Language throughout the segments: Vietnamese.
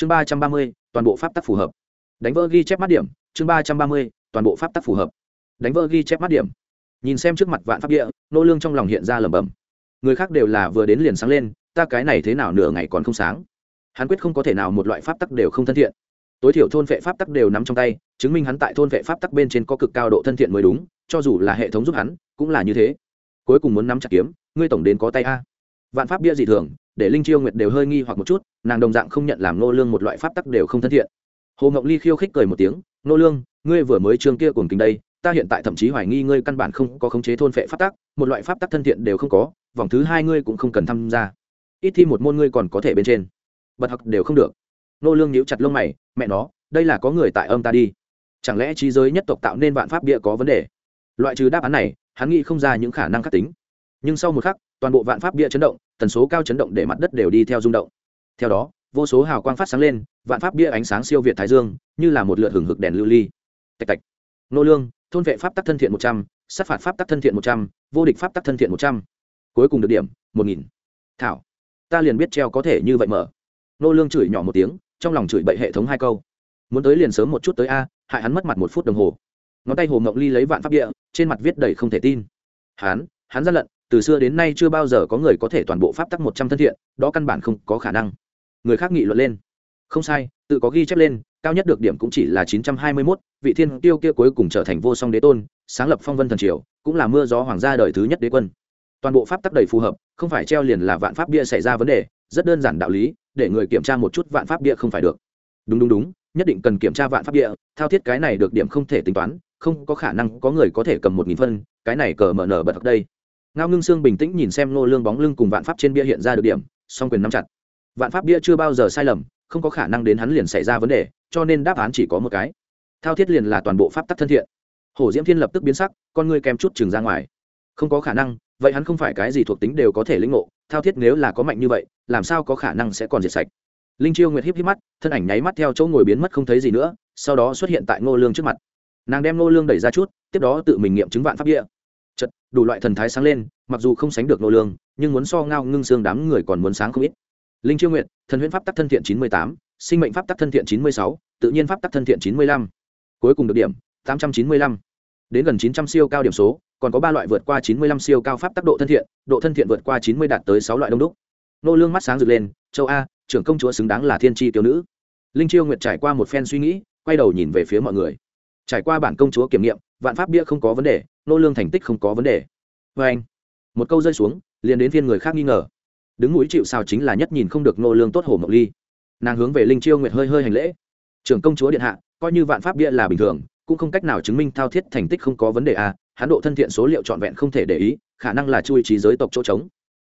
chương ba trăm ba mươi, toàn bộ pháp tắc phù hợp. Đánh vỡ ghi chép mắt điểm, chương ba trăm ba mươi, toàn bộ pháp tắc phù hợp. Đánh vỡ ghi chép mắt điểm. Nhìn xem trước mặt vạn pháp địa, nô lương trong lòng hiện ra lẩm bẩm. Người khác đều là vừa đến liền sáng lên, ta cái này thế nào nửa ngày còn không sáng? Hắn quyết không có thể nào một loại pháp tắc đều không thân thiện. Tối thiểu thôn vệ pháp tắc đều nắm trong tay, chứng minh hắn tại thôn vệ pháp tắc bên trên có cực cao độ thân thiện mới đúng, cho dù là hệ thống giúp hắn, cũng là như thế. Cuối cùng muốn nắm chặt kiếm, ngươi tổng đến có tay a. Vạn pháp bia dị thường, để linh chiêu nguyệt đều hơi nghi hoặc một chút nàng đồng dạng không nhận làm nô lương một loại pháp tắc đều không thân thiện. Hồ ngọc ly khiêu khích cười một tiếng nô lương, ngươi vừa mới trương kia cùng kính đây, ta hiện tại thậm chí hoài nghi ngươi căn bản không có khống chế thôn phệ pháp tắc, một loại pháp tắc thân thiện đều không có, vòng thứ hai ngươi cũng không cần tham gia. Ít thi một môn ngươi còn có thể bên trên. Bật học đều không được. Nô lương nhíu chặt lông mày, mẹ nó, đây là có người tại âm ta đi. Chẳng lẽ trí giới nhất tộc tạo nên vạn pháp bia có vấn đề? Loại trừ đáp án này, hắn nghĩ không ra những khả năng khắc tính. Nhưng sau một khắc, toàn bộ vạn pháp bia chấn động, tần số cao chấn động để mặt đất đều đi theo rung động theo đó, vô số hào quang phát sáng lên, vạn pháp bia ánh sáng siêu việt thái dương, như là một lượt hừng hực đèn lưu ly. Tạch tạch. Nô lương, thôn vệ pháp tắc thân thiện một trăm, sát phạt pháp tắc thân thiện một trăm, vô địch pháp tắc thân thiện một trăm. Cuối cùng được điểm, một nghìn. Thảo. Ta liền biết treo có thể như vậy mở. Nô lương chửi nhỏ một tiếng, trong lòng chửi bậy hệ thống hai câu. Muốn tới liền sớm một chút tới a, hại hắn mất mặt một phút đồng hồ. Ngón tay hồ ngọc ly lấy vạn pháp địa trên mặt viết đầy không thể tin. Hắn hắn ra lận, từ xưa đến nay chưa bao giờ có người có thể toàn bộ pháp tắc một trăm thân thiện, đó căn bản không có khả năng người khác nghị luận lên. Không sai tự có ghi chép lên cao nhất được điểm cũng chỉ là chín trăm hai mươi 921, vị thiên tiêu kia cuối cùng trở thành vô song đế tôn sáng lập phong vân thần triều cũng là mưa gió hoàng gia đời thứ nhất đế quân. Toàn bộ pháp tắc đầy phù hợp không phải treo liền là vạn pháp bia xảy ra vấn đề rất đơn giản đạo lý để người kiểm tra một chút vạn pháp bia không phải được. Đúng đúng đúng nhất định cần kiểm tra vạn pháp bia thao thiết cái này được điểm không thể tính toán không có khả năng có người có thể cầm một nghìn phân cái này cờ mở nở bật đây. Ngao ngưng sương bình tĩnh nhìn xem nô lương bóng lưng cùng vạn pháp trên bia hiện ra được điểm song quyền nắm chặt vạn pháp bia chưa bao giờ sai lầm, không có khả năng đến hắn liền xảy ra vấn đề, cho nên đáp án chỉ có một cái. Thao thiết liền là toàn bộ pháp tắc thân thiện. Hổ diễm thiên lập tức biến sắc, con ngươi kèm chút chừng ra ngoài. Không có khả năng, vậy hắn không phải cái gì thuộc tính đều có thể lĩnh ngộ, thao thiết nếu là có mạnh như vậy, làm sao có khả năng sẽ còn diệt sạch? Linh chiêu nguyệt híp híp mắt, thân ảnh nháy mắt theo chỗ ngồi biến mất không thấy gì nữa, sau đó xuất hiện tại ngô lương trước mặt. Nàng đem ngô lương đẩy ra chút, tiếp đó tự mình nghiệm chứng vạn pháp địa chật đủ loại thần thái sáng lên, mặc dù không sánh được ngô lương, nhưng muốn so ngao ngưng xương đám người còn muốn sáng không ít linh chiêu nguyệt, thần huyễn pháp tắc thân thiện chín mươi tám, sinh mệnh pháp tắc thân thiện chín mươi sáu, tự nhiên pháp tắc thân thiện chín mươi lăm. Cuối cùng được điểm, tám trăm chín mươi lăm. Đến gần chín trăm siêu cao điểm số, còn có ba loại vượt qua chín mươi lăm siêu cao pháp tắc độ thân thiện, độ thân thiện vượt qua chín mươi đạt tới sáu loại đông đúc. Nô lương mắt sáng rực lên, châu a, trưởng công chúa xứng đáng là thiên tri tiểu nữ. Linh chiêu nguyệt trải qua một phen suy nghĩ, quay đầu nhìn về phía mọi người. Trải qua bản công chúa kiểm nghiệm, vạn pháp bia không có vấn đề, nô lương thành tích không có vấn đề. Với anh, một câu rơi xuống, liền đến phiên người khác nghi ngờ đứng mũi chịu sao chính là nhất nhìn không được nô lương tốt hổ mộc ly. Nàng hướng về linh chiêu nguyệt hơi hơi hành lễ. Trưởng công chúa điện hạ, coi như vạn pháp bia là bình thường, cũng không cách nào chứng minh thao thiết thành tích không có vấn đề à hán độ thân thiện số liệu trọn vẹn không thể để ý, khả năng là chui trí giới tộc chỗ trống.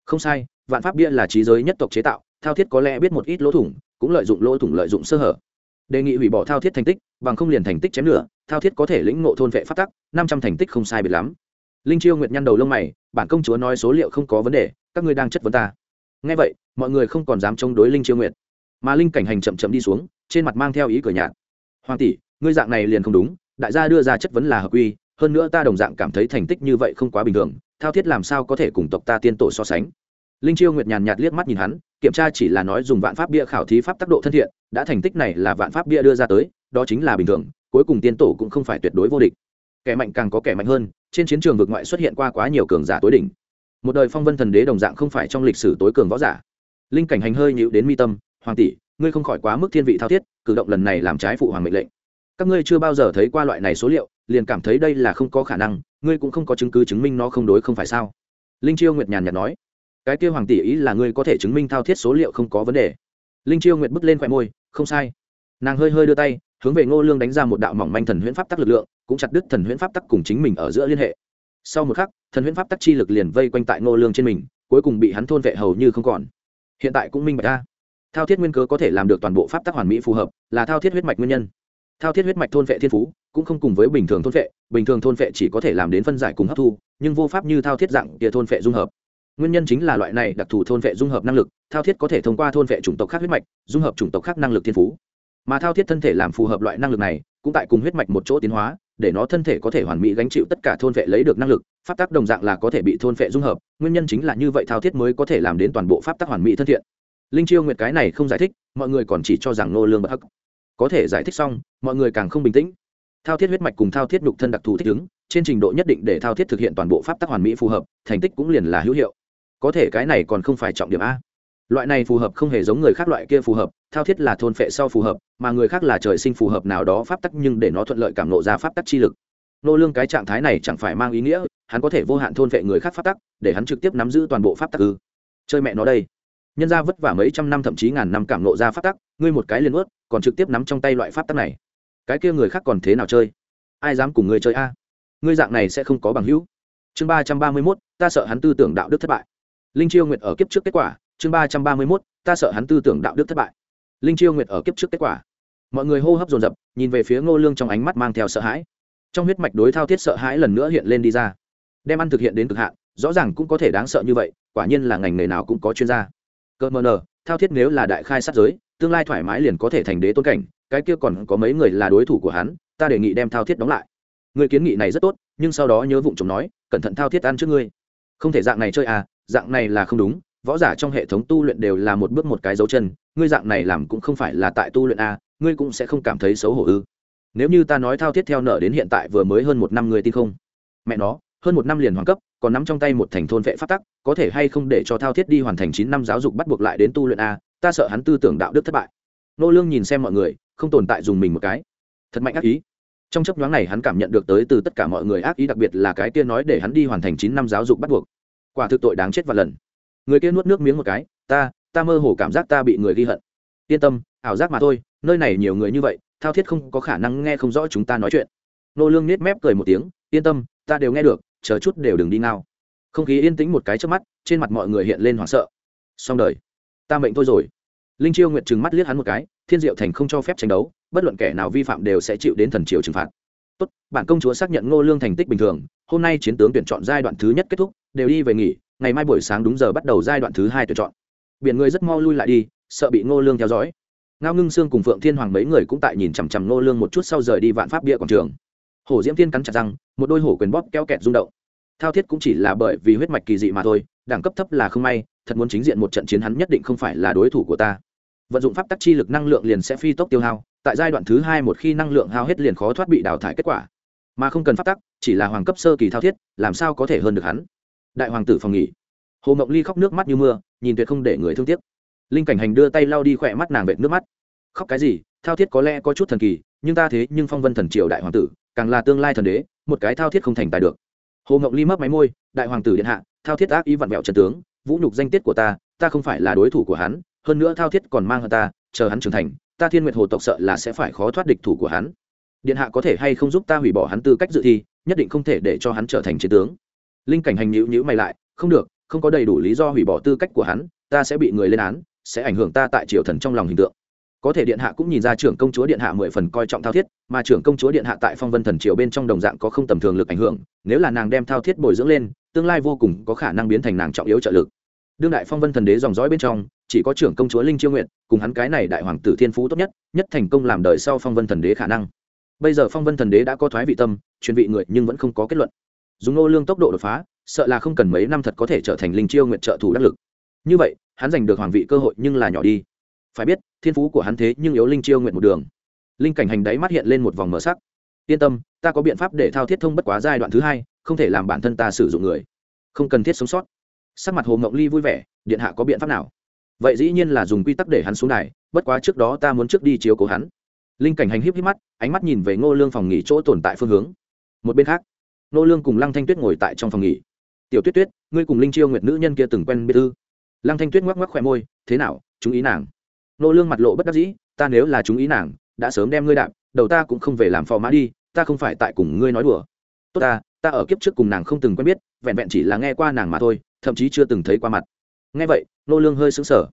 Không sai, vạn pháp bia là trí giới nhất tộc chế tạo, thao thiết có lẽ biết một ít lỗ thủng, cũng lợi dụng lỗ thủng lợi dụng sơ hở. Đề nghị hủy bỏ thao thiết thành tích, bằng không liền thành tích chém lửa, thao thiết có thể lĩnh ngộ thôn vệ phát tắc, năm trăm thành tích không sai biệt lắm. Linh chiêu nguyệt nhăn đầu lông mày, bản công chúa nói số liệu không có vấn đề, các ngươi đang chất vấn ta ngay vậy, mọi người không còn dám chống đối linh chiêu nguyệt. Mà linh cảnh hành chậm chậm đi xuống, trên mặt mang theo ý cười nhạt. Hoàng tỷ, ngươi dạng này liền không đúng, đại gia đưa ra chất vấn là hợp quy, hơn nữa ta đồng dạng cảm thấy thành tích như vậy không quá bình thường, thao thiết làm sao có thể cùng tộc ta tiên tổ so sánh? Linh chiêu nguyệt nhàn nhạt liếc mắt nhìn hắn, kiểm tra chỉ là nói dùng vạn pháp bia khảo thí pháp tác độ thân thiện, đã thành tích này là vạn pháp bia đưa ra tới, đó chính là bình thường, cuối cùng tiên tổ cũng không phải tuyệt đối vô địch. Kẻ mạnh càng có kẻ mạnh hơn, trên chiến trường vực ngoại xuất hiện qua quá nhiều cường giả tối đỉnh một đời phong vân thần đế đồng dạng không phải trong lịch sử tối cường võ giả. Linh cảnh hành hơi nhịu đến mi tâm, hoàng tỷ, ngươi không khỏi quá mức thiên vị thao thiết, cử động lần này làm trái phụ hoàng mệnh lệnh. Các ngươi chưa bao giờ thấy qua loại này số liệu, liền cảm thấy đây là không có khả năng, ngươi cũng không có chứng cứ chứng minh nó không đối không phải sao? Linh chiêu nguyệt nhàn nhạt nói, cái kia hoàng tỷ ý là ngươi có thể chứng minh thao thiết số liệu không có vấn đề. Linh chiêu nguyệt bước lên khoe môi, không sai. Nàng hơi hơi đưa tay, hướng về ngô lương đánh ra một đạo mỏng manh thần huyễn pháp tắc lực lượng, cũng chặt đứt thần huyễn pháp tắc cùng chính mình ở giữa liên hệ sau một khắc, thần huyễn pháp tắc chi lực liền vây quanh tại ngô lương trên mình, cuối cùng bị hắn thôn vệ hầu như không còn. Hiện tại cũng minh bạch ra. Thao thiết nguyên cớ có thể làm được toàn bộ pháp tắc hoàn mỹ phù hợp, là thao thiết huyết mạch nguyên nhân. Thao thiết huyết mạch thôn vệ thiên phú, cũng không cùng với bình thường thôn vệ, bình thường thôn vệ chỉ có thể làm đến phân giải cùng hấp thu, nhưng vô pháp như thao thiết dạng kia thôn vệ dung hợp. Nguyên nhân chính là loại này đặc thù thôn vệ dung hợp năng lực, thao thiết có thể thông qua thôn vệ chủng tộc khác huyết mạch, dung hợp chủng tộc khác năng lực thiên phú. Mà thao thiết thân thể làm phù hợp loại năng lực này, cũng tại cùng huyết mạch một chỗ tiến hóa để nó thân thể có thể hoàn mỹ gánh chịu tất cả thôn vệ lấy được năng lực, pháp tắc đồng dạng là có thể bị thôn vệ dung hợp, nguyên nhân chính là như vậy thao thiết mới có thể làm đến toàn bộ pháp tắc hoàn mỹ thân thiện. Linh chiêu nguyệt cái này không giải thích, mọi người còn chỉ cho rằng nô lương bất hắc. Có thể giải thích xong, mọi người càng không bình tĩnh. Thao thiết huyết mạch cùng thao thiết nhục thân đặc thù thích ứng, trên trình độ nhất định để thao thiết thực hiện toàn bộ pháp tắc hoàn mỹ phù hợp, thành tích cũng liền là hữu hiệu. Có thể cái này còn không phải trọng điểm a. Loại này phù hợp không hề giống người khác loại kia phù hợp thao thiết là thôn phệ sau phù hợp, mà người khác là trời sinh phù hợp nào đó pháp tắc nhưng để nó thuận lợi cảm nộ ra pháp tắc chi lực. Nô lương cái trạng thái này chẳng phải mang ý nghĩa, hắn có thể vô hạn thôn phệ người khác pháp tắc, để hắn trực tiếp nắm giữ toàn bộ pháp tắc ư. Chơi mẹ nó đây. Nhân gia vất vả mấy trăm năm thậm chí ngàn năm cảm nộ ra pháp tắc, ngươi một cái liền ướt còn trực tiếp nắm trong tay loại pháp tắc này. Cái kia người khác còn thế nào chơi? Ai dám cùng ngươi chơi a? À? Ngươi dạng này sẽ không có bằng hữu. Chương ba trăm ba mươi mốt, ta sợ hắn tư tưởng đạo đức thất bại. Linh chiêu nguyện ở kiếp trước kết quả, chương ba trăm ba mươi mốt, ta sợ hắn tư tưởng đạo đức thất bại linh chiêu nguyệt ở kiếp trước kết quả. Mọi người hô hấp dồn dập, nhìn về phía ngô lương trong ánh mắt mang theo sợ hãi. Trong huyết mạch đối thao thiết sợ hãi lần nữa hiện lên đi ra. Đem ăn thực hiện đến cực hạn, rõ ràng cũng có thể đáng sợ như vậy, quả nhiên là ngành nghề nào cũng có chuyên gia. Cơ mờ nờ, thao thiết nếu là đại khai sát giới, tương lai thoải mái liền có thể thành đế tôn cảnh, cái kia còn có mấy người là đối thủ của hắn, ta đề nghị đem thao thiết đóng lại. Người kiến nghị này rất tốt, nhưng sau đó nhớ vụng chồng nói, cẩn thận thao thiết ăn trước ngươi. Không thể dạng này chơi à dạng này là không đúng võ giả trong hệ thống tu luyện đều là một bước một cái dấu chân ngươi dạng này làm cũng không phải là tại tu luyện à, ngươi cũng sẽ không cảm thấy xấu hổ ư. Nếu như ta nói thao thiết theo nợ đến hiện tại vừa mới hơn một năm ngươi tin không? Mẹ nó hơn một năm liền hoàn cấp còn nắm trong tay một thành thôn vệ phát tắc có thể hay không để cho thao thiết đi hoàn thành chín năm giáo dục bắt buộc lại đến tu luyện a ta sợ hắn tư tưởng đạo đức thất bại. Nô lương nhìn xem mọi người không tồn tại dùng mình một cái. Thật mạnh ác ý. Trong chấp nhoáng này hắn cảm nhận được tới từ tất cả mọi người ác ý đặc biệt là cái kia nói để hắn đi hoàn thành chín năm giáo dục bắt buộc. Quả thực tội đáng chết và lần người kia nuốt nước miếng một cái, ta ta mơ hồ cảm giác ta bị người ghi hận. Yên tâm, ảo giác mà thôi, nơi này nhiều người như vậy, thao thiết không có khả năng nghe không rõ chúng ta nói chuyện. Nô lương nết mép cười một tiếng, yên tâm, ta đều nghe được, chờ chút đều đừng đi nào không khí yên tĩnh một cái trước mắt, trên mặt mọi người hiện lên hoảng sợ. Xong đời, ta mệnh thôi rồi. Linh chiêu nguyệt trừng mắt liếc hắn một cái, thiên diệu thành không cho phép tranh đấu, bất luận kẻ nào vi phạm đều sẽ chịu đến thần triều trừng phạt. Tốt, bản công chúa xác nhận ngô lương thành tích bình thường, hôm nay chiến tướng tuyển chọn giai đoạn thứ nhất kết thúc, đều đi về nghỉ ngày mai buổi sáng đúng giờ bắt đầu giai đoạn thứ hai tuyển chọn. Biển người rất mau lui lại đi, sợ bị ngô lương theo dõi. Ngao ngưng sương cùng phượng thiên hoàng mấy người cũng tại nhìn chằm chằm ngô lương một chút sau rời đi vạn pháp bia quảng trường. Hổ diễm thiên cắn chặt răng, một đôi hổ quyền bóp keo kẹt rung động. Thao thiết cũng chỉ là bởi vì huyết mạch kỳ dị mà thôi, đẳng cấp thấp là không may, thật muốn chính diện một trận chiến hắn nhất định không phải là đối thủ của ta. Vận dụng pháp tắc chi lực năng lượng liền sẽ phi tốc tiêu hao, tại giai đoạn thứ hai một khi năng lượng hao hết liền khó thoát bị đào thải kết quả. Mà không cần pháp tắc, chỉ là hoàng cấp sơ kỳ thao thiết, làm sao có thể hơn được hắn? Đại hoàng tử phòng nghỉ. Hồ mộng ly khóc nước mắt như mưa, nhìn tuyệt không để người thương tiếc. Linh cảnh hành đưa tay lau đi khỏe mắt nàng vệt nước mắt. Khóc cái gì? Thao thiết có lẽ có chút thần kỳ, nhưng ta thế nhưng phong vân thần triều đại hoàng tử, càng là tương lai thần đế, một cái thao thiết không thành tài được. Hồ ngọc ly mấp máy môi, đại hoàng tử điện hạ, thao thiết ác ý vặn vẹo trần tướng, vũ nhục danh tiết của ta ta không phải là đối thủ của hắn, hơn nữa thao thiết còn mang hơn ta, chờ hắn trưởng thành, ta thiên nguyệt hồ tộc sợ là sẽ phải khó thoát địch thủ của hắn. Điện hạ có thể hay không giúp ta hủy bỏ hắn tư cách dự thi, nhất định không thể để cho hắn trở thành chiến tướng linh cảnh hành nhữ nhữ mày lại, không được, không có đầy đủ lý do hủy bỏ tư cách của hắn, ta sẽ bị người lên án, sẽ ảnh hưởng ta tại triều thần trong lòng hình tượng. Có thể điện hạ cũng nhìn ra trưởng công chúa điện hạ mười phần coi trọng thao thiết, mà trưởng công chúa điện hạ tại phong vân thần triều bên trong đồng dạng có không tầm thường lực ảnh hưởng, nếu là nàng đem thao thiết bồi dưỡng lên, tương lai vô cùng có khả năng biến thành nàng trọng yếu trợ lực. Đương đại phong vân thần đế dòng dõi bên trong, chỉ có trưởng công chúa linh chiêu nguyện cùng hắn cái này đại hoàng tử thiên phú tốt nhất nhất thành công làm đời sau phong vân thần đế khả năng. Bây giờ phong vân thần đế đã có thoái vị tâm truyền vị người nhưng vẫn không có kết luận dùng nô lương tốc độ đột phá, sợ là không cần mấy năm thật có thể trở thành linh chiêu nguyện trợ thủ đắc lực. Như vậy, hắn giành được hoàng vị cơ hội nhưng là nhỏ đi. Phải biết, thiên phú của hắn thế nhưng yếu linh chiêu nguyện một đường. Linh cảnh hành đáy mắt hiện lên một vòng mở sắc. Yên tâm, ta có biện pháp để thao thiết thông bất quá giai đoạn thứ hai, không thể làm bản thân ta sử dụng người. Không cần thiết sống sót. Sắc mặt hồ ngộng ly vui vẻ, điện hạ có biện pháp nào? Vậy dĩ nhiên là dùng quy tắc để hắn xuống đài, bất quá trước đó ta muốn trước đi chiếu cố hắn. Linh cảnh hành híp híp mắt, ánh mắt nhìn về ngô lương phòng nghỉ chỗ tồn tại phương hướng. Một bên khác Nô lương cùng lăng thanh tuyết ngồi tại trong phòng nghỉ. Tiểu tuyết tuyết, ngươi cùng linh chiêu nguyệt nữ nhân kia từng quen biết ư? Lăng thanh tuyết ngoắc ngoắc khỏe môi, thế nào chú ý nàng? Nô lương mặt lộ bất đắc dĩ, ta nếu là chúng ý nàng, đã sớm đem ngươi đạp, đầu ta cũng không về làm phò mã đi, ta không phải tại cùng ngươi nói đùa. Tốt ta ta ở kiếp trước cùng nàng không từng quen biết, vẹn vẹn chỉ là nghe qua nàng mà thôi, thậm chí chưa từng thấy qua mặt. Nghe vậy, nô lương hơi sững sờ.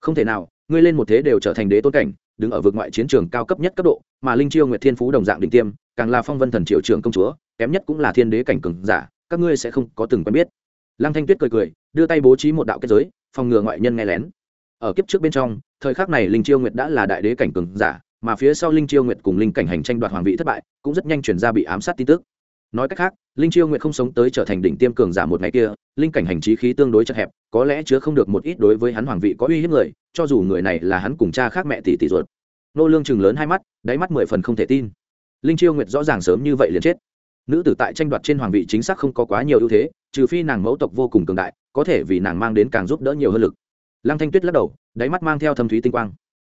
Không thể nào, ngươi lên một thế đều trở thành đế tôn cảnh, đứng ở vực ngoại chiến trường cao cấp nhất cấp độ, mà linh chiêu nguyệt thiên phú đồng dạng đỉnh tiêm càng là phong vân thần triệu trưởng công chúa, kém nhất cũng là thiên đế cảnh cường giả, các ngươi sẽ không có từng quen biết. Lăng thanh tuyết cười cười, đưa tay bố trí một đạo kết giới, phòng ngừa ngoại nhân nghe lén. Ở kiếp trước bên trong, thời khắc này linh chiêu nguyệt đã là đại đế cảnh cường giả, mà phía sau linh chiêu nguyệt cùng linh cảnh hành tranh đoạt hoàng vị thất bại, cũng rất nhanh chuyển ra bị ám sát tin tức. Nói cách khác, linh chiêu nguyệt không sống tới trở thành đỉnh tiêm cường giả một ngày kia, linh cảnh hành trí khí tương đối chật hẹp, có lẽ chứa không được một ít đối với hắn hoàng vị có uy hiếp người, cho dù người này là hắn cùng cha khác mẹ tỷ tỷ ruột. Nô lương chừng lớn hai mắt, đáy mắt mười phần không thể tin linh chiêu nguyệt rõ ràng sớm như vậy liền chết. Nữ tử tại tranh đoạt trên hoàng vị chính xác không có quá nhiều ưu thế, trừ phi nàng mẫu tộc vô cùng cường đại, có thể vì nàng mang đến càng giúp đỡ nhiều hơn lực. Lăng thanh tuyết lắc đầu, đáy mắt mang theo thâm thúy tinh quang.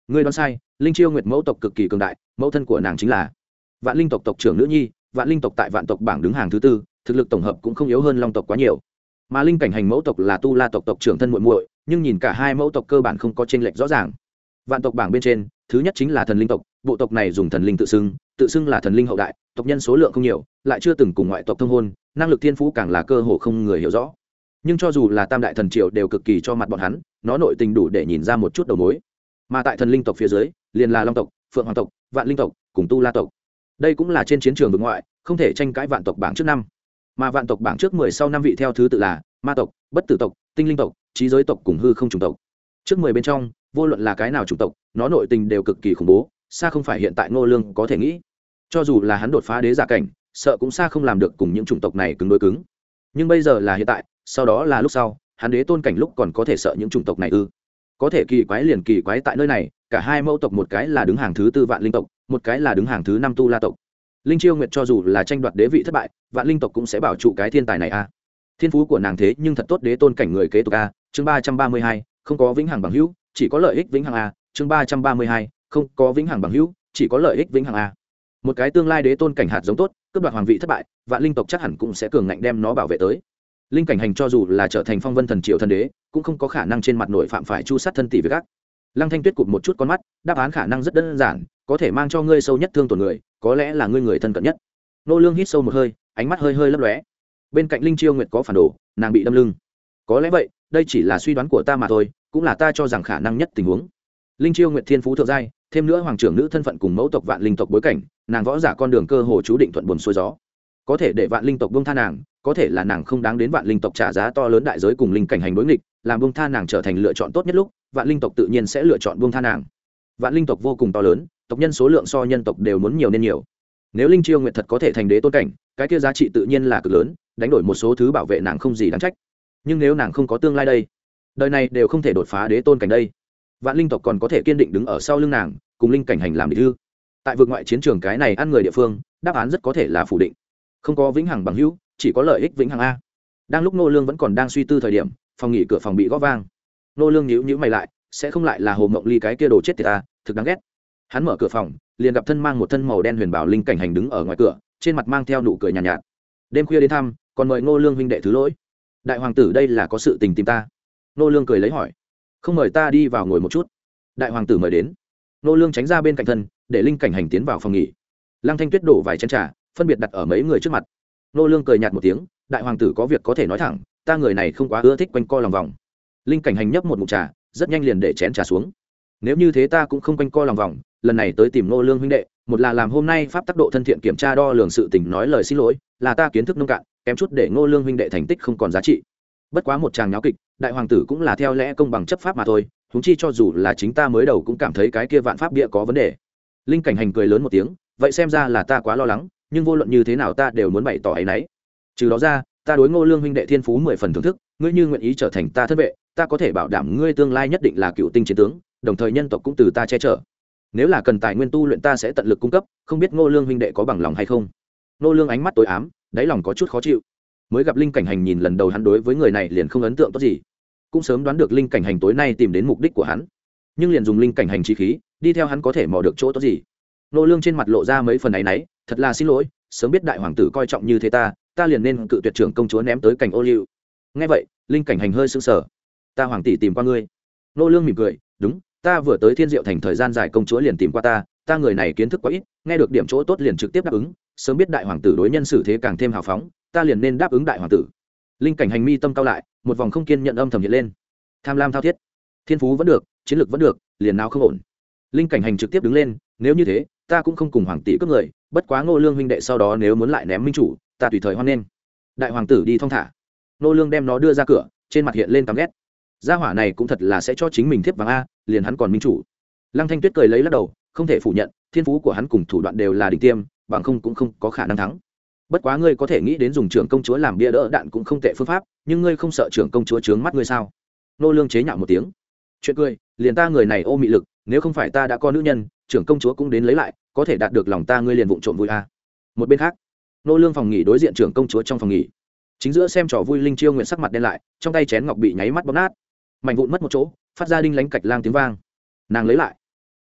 Người đoán sai, linh chiêu nguyệt mẫu tộc cực kỳ cường đại, mẫu thân của nàng chính là vạn linh tộc tộc trưởng nữ nhi, vạn linh tộc tại vạn tộc bảng đứng hàng thứ tư, thực lực tổng hợp cũng không yếu hơn long tộc quá nhiều. Mà linh cảnh hành mẫu tộc là tu la tộc tộc trưởng thân muội muội, nhưng nhìn cả hai mẫu tộc cơ bản không có chênh lệch rõ ràng. Vạn tộc bảng bên trên, thứ nhất chính là thần linh tộc, bộ tộc này dùng thần linh tự xưng tự xưng là thần linh hậu đại, tộc nhân số lượng không nhiều, lại chưa từng cùng ngoại tộc thông hôn, năng lực thiên phú càng là cơ hồ không người hiểu rõ. Nhưng cho dù là tam đại thần triều đều cực kỳ cho mặt bọn hắn, nó nội tình đủ để nhìn ra một chút đầu mối. Mà tại thần linh tộc phía dưới, liền là long tộc, phượng hoàng tộc, vạn linh tộc, cùng tu la tộc. Đây cũng là trên chiến trường vực ngoại, không thể tranh cãi vạn tộc bảng trước năm. Mà vạn tộc bảng trước mười sau năm vị theo thứ tự là ma tộc, bất tử tộc, tinh linh tộc, trí giới tộc cùng hư không chủng tộc. Trước mười bên trong, vô luận là cái nào chủng tộc, nó nội tình đều cực kỳ khủng bố, xa không phải hiện tại ngô lương có thể nghĩ cho dù là hắn đột phá đế giả cảnh, sợ cũng xa không làm được cùng những chủng tộc này cứng đối cứng. Nhưng bây giờ là hiện tại, sau đó là lúc sau, hắn đế tôn cảnh lúc còn có thể sợ những chủng tộc này ư? Có thể kỳ quái liền kỳ quái tại nơi này, cả hai mẫu tộc một cái là đứng hàng thứ tư vạn linh tộc, một cái là đứng hàng thứ năm tu la tộc. Linh chiêu nguyệt cho dù là tranh đoạt đế vị thất bại, vạn linh tộc cũng sẽ bảo trụ cái thiên tài này a. Thiên phú của nàng thế nhưng thật tốt đế tôn cảnh người kế tục a. Chương ba trăm ba mươi hai, không có vĩnh hằng bằng hữu, chỉ có lợi ích vĩnh hằng a. Chương ba trăm ba mươi hai, không có vĩnh hằng bằng hữu, chỉ có lợi ích vĩnh hằng a một cái tương lai đế tôn cảnh hạt giống tốt, cướp đoạt hoàng vị thất bại, vạn linh tộc chắc hẳn cũng sẽ cường ngạnh đem nó bảo vệ tới. Linh cảnh hành cho dù là trở thành phong vân thần triệu thần đế, cũng không có khả năng trên mặt nội phạm phải chu sát thân tỷ với gác. Lăng thanh tuyết cụt một chút con mắt, đáp án khả năng rất đơn giản, có thể mang cho ngươi sâu nhất thương tổn người, có lẽ là ngươi người thân cận nhất. Nô lương hít sâu một hơi, ánh mắt hơi hơi lấp lóe. Bên cạnh linh chiêu nguyệt có phản đồ, nàng bị đâm lưng. Có lẽ vậy, đây chỉ là suy đoán của ta mà thôi, cũng là ta cho rằng khả năng nhất tình huống. Linh chiêu nguyệt thiên phú thượng giai thêm nữa hoàng trưởng nữ thân phận cùng mẫu tộc vạn linh tộc bối cảnh, nàng võ giả con đường cơ hồ chú định thuận buồn xuôi gió. Có thể để vạn linh tộc bông tha nàng, có thể là nàng không đáng đến vạn linh tộc trả giá to lớn đại giới cùng linh cảnh hành đối nghịch, làm bông tha nàng trở thành lựa chọn tốt nhất lúc, vạn linh tộc tự nhiên sẽ lựa chọn bông tha nàng. Vạn linh tộc vô cùng to lớn, tộc nhân số lượng so nhân tộc đều muốn nhiều nên nhiều. Nếu linh chiêu nguyệt thật có thể thành đế tôn cảnh, cái kia giá trị tự nhiên là cực lớn, đánh đổi một số thứ bảo vệ nàng không gì đáng trách. Nhưng nếu nàng không có tương lai đây, đời này đều không thể đột phá đế tôn cảnh đây vạn linh tộc còn có thể kiên định đứng ở sau lưng nàng cùng linh cảnh hành làm địch thư tại vượt ngoại chiến trường cái này ăn người địa phương đáp án rất có thể là phủ định. Không có vĩnh hằng bằng hữu chỉ có lợi ích vĩnh hằng a. Đang lúc nô lương vẫn còn đang suy tư thời điểm phòng nghỉ cửa phòng bị gõ vang. Nô lương nhíu nhíu mày lại sẽ không lại là hồ mộng ly cái kia đồ chết tiệt ta thực đáng ghét. Hắn mở cửa phòng liền gặp thân mang một thân màu đen huyền bảo linh cảnh hành đứng ở ngoài cửa trên mặt mang theo nụ cười nhàn nhạt, nhạt. Đêm khuya đến thăm còn mời Nô lương huynh đệ thứ lỗi. Đại hoàng tử đây là có sự tình tìm ta. Nô lương cười lấy hỏi không mời ta đi vào ngồi một chút. Đại hoàng tử mời đến. Ngô lương tránh ra bên cạnh thân, để linh cảnh hành tiến vào phòng nghỉ. Lăng thanh tuyết đổ vài chén trà, phân biệt đặt ở mấy người trước mặt. Ngô lương cười nhạt một tiếng, đại hoàng tử có việc có thể nói thẳng, ta người này không quá ưa thích quanh co lòng vòng. Linh cảnh hành nhấp một ngụm trà, rất nhanh liền để chén trà xuống. Nếu như thế ta cũng không quanh co lòng vòng, lần này tới tìm nô lương huynh đệ, một là làm hôm nay pháp tác độ thân thiện kiểm tra đo lường sự tình nói lời xin lỗi, là ta kiến thức nông cạn, kém chút để ngô lương huynh đệ thành tích không còn giá trị bất quá một chàng nháo kịch, đại hoàng tử cũng là theo lẽ công bằng chấp pháp mà thôi húng chi cho dù là chính ta mới đầu cũng cảm thấy cái kia vạn pháp bịa có vấn đề. Linh cảnh hành cười lớn một tiếng, vậy xem ra là ta quá lo lắng, nhưng vô luận như thế nào ta đều muốn bày tỏ ấy y trừ đó ra, ta đối ngô lương huynh đệ thiên phú mười phần thưởng thức, ngươi như nguyện ý trở thành ta thân vệ, ta có thể bảo đảm ngươi tương lai nhất định là cựu tinh chiến tướng, đồng thời nhân tộc cũng từ ta che chở. Nếu là cần tài nguyên tu luyện ta sẽ tận lực cung cấp, không biết ngô lương huynh đệ có bằng lòng hay không. Ngô lương ánh mắt tối ám, đáy lòng có chút khó chịu mới gặp linh cảnh hành nhìn lần đầu hắn đối với người này liền không ấn tượng tốt gì. Cũng sớm đoán được linh cảnh hành tối nay tìm đến mục đích của hắn. Nhưng liền dùng linh cảnh hành trí khí, đi theo hắn có thể mò được chỗ tốt gì. Nô lương trên mặt lộ ra mấy phần ấy náy, thật là xin lỗi, sớm biết đại hoàng tử coi trọng như thế ta ta liền nên cự tuyệt trưởng công chúa ném tới cảnh ô liu. Nghe vậy, linh cảnh hành hơi sững sờ. Ta hoàng tỷ tìm qua ngươi. Nô lương mỉm cười, đúng, ta vừa tới thiên diệu thành thời gian dài công chúa liền tìm qua ta ta người này kiến thức quá ít, nghe được điểm chỗ tốt liền trực tiếp đáp ứng, sớm biết đại hoàng tử đối nhân xử thế càng thêm hào phóng ta liền nên đáp ứng đại hoàng tử. Linh cảnh hành mi tâm cao lại, một vòng không kiên nhận âm thầm hiện lên. Tham lam thao thiết. Thiên phú vẫn được, chiến lược vẫn được, liền nào không ổn. Linh cảnh hành trực tiếp đứng lên, nếu như thế, ta cũng không cùng hoàng tỷ cướp người, bất quá ngô lương huynh đệ sau đó nếu muốn lại ném minh chủ, ta tùy thời hoan nghênh. Đại hoàng tử đi thong thả. Ngô lương đem nó đưa ra cửa, trên mặt hiện lên căm ghét. Gia hỏa này cũng thật là sẽ cho chính mình thiếp vàng a, liền hắn còn minh chủ. Lăng thanh tuyết cười lấy lắc đầu, không thể phủ nhận, thiên phú của hắn cùng thủ đoạn đều là đỉnh tiêm, bằng không cũng không có khả năng thắng bất quá ngươi có thể nghĩ đến dùng trưởng công chúa làm bia đỡ đạn cũng không tệ phương pháp, nhưng ngươi không sợ trưởng công chúa trướng mắt ngươi sao? Nô lương chế nhạo một tiếng. Chuyện cười, liền ta người này ô mị lực, nếu không phải ta đã có nữ nhân, trưởng công chúa cũng đến lấy lại, có thể đạt được lòng ta ngươi liền vụng trộm vui a à. một bên khác, nô lương phòng nghỉ đối diện trưởng công chúa trong phòng nghỉ. Chính giữa xem trò vui linh chiêu nguyện sắc mặt đen lại, trong tay chén ngọc bị nháy mắt bóp nát. Mảnh vụn mất một chỗ, phát ra đinh lánh cạch lang tiếng vang. Nàng lấy lại.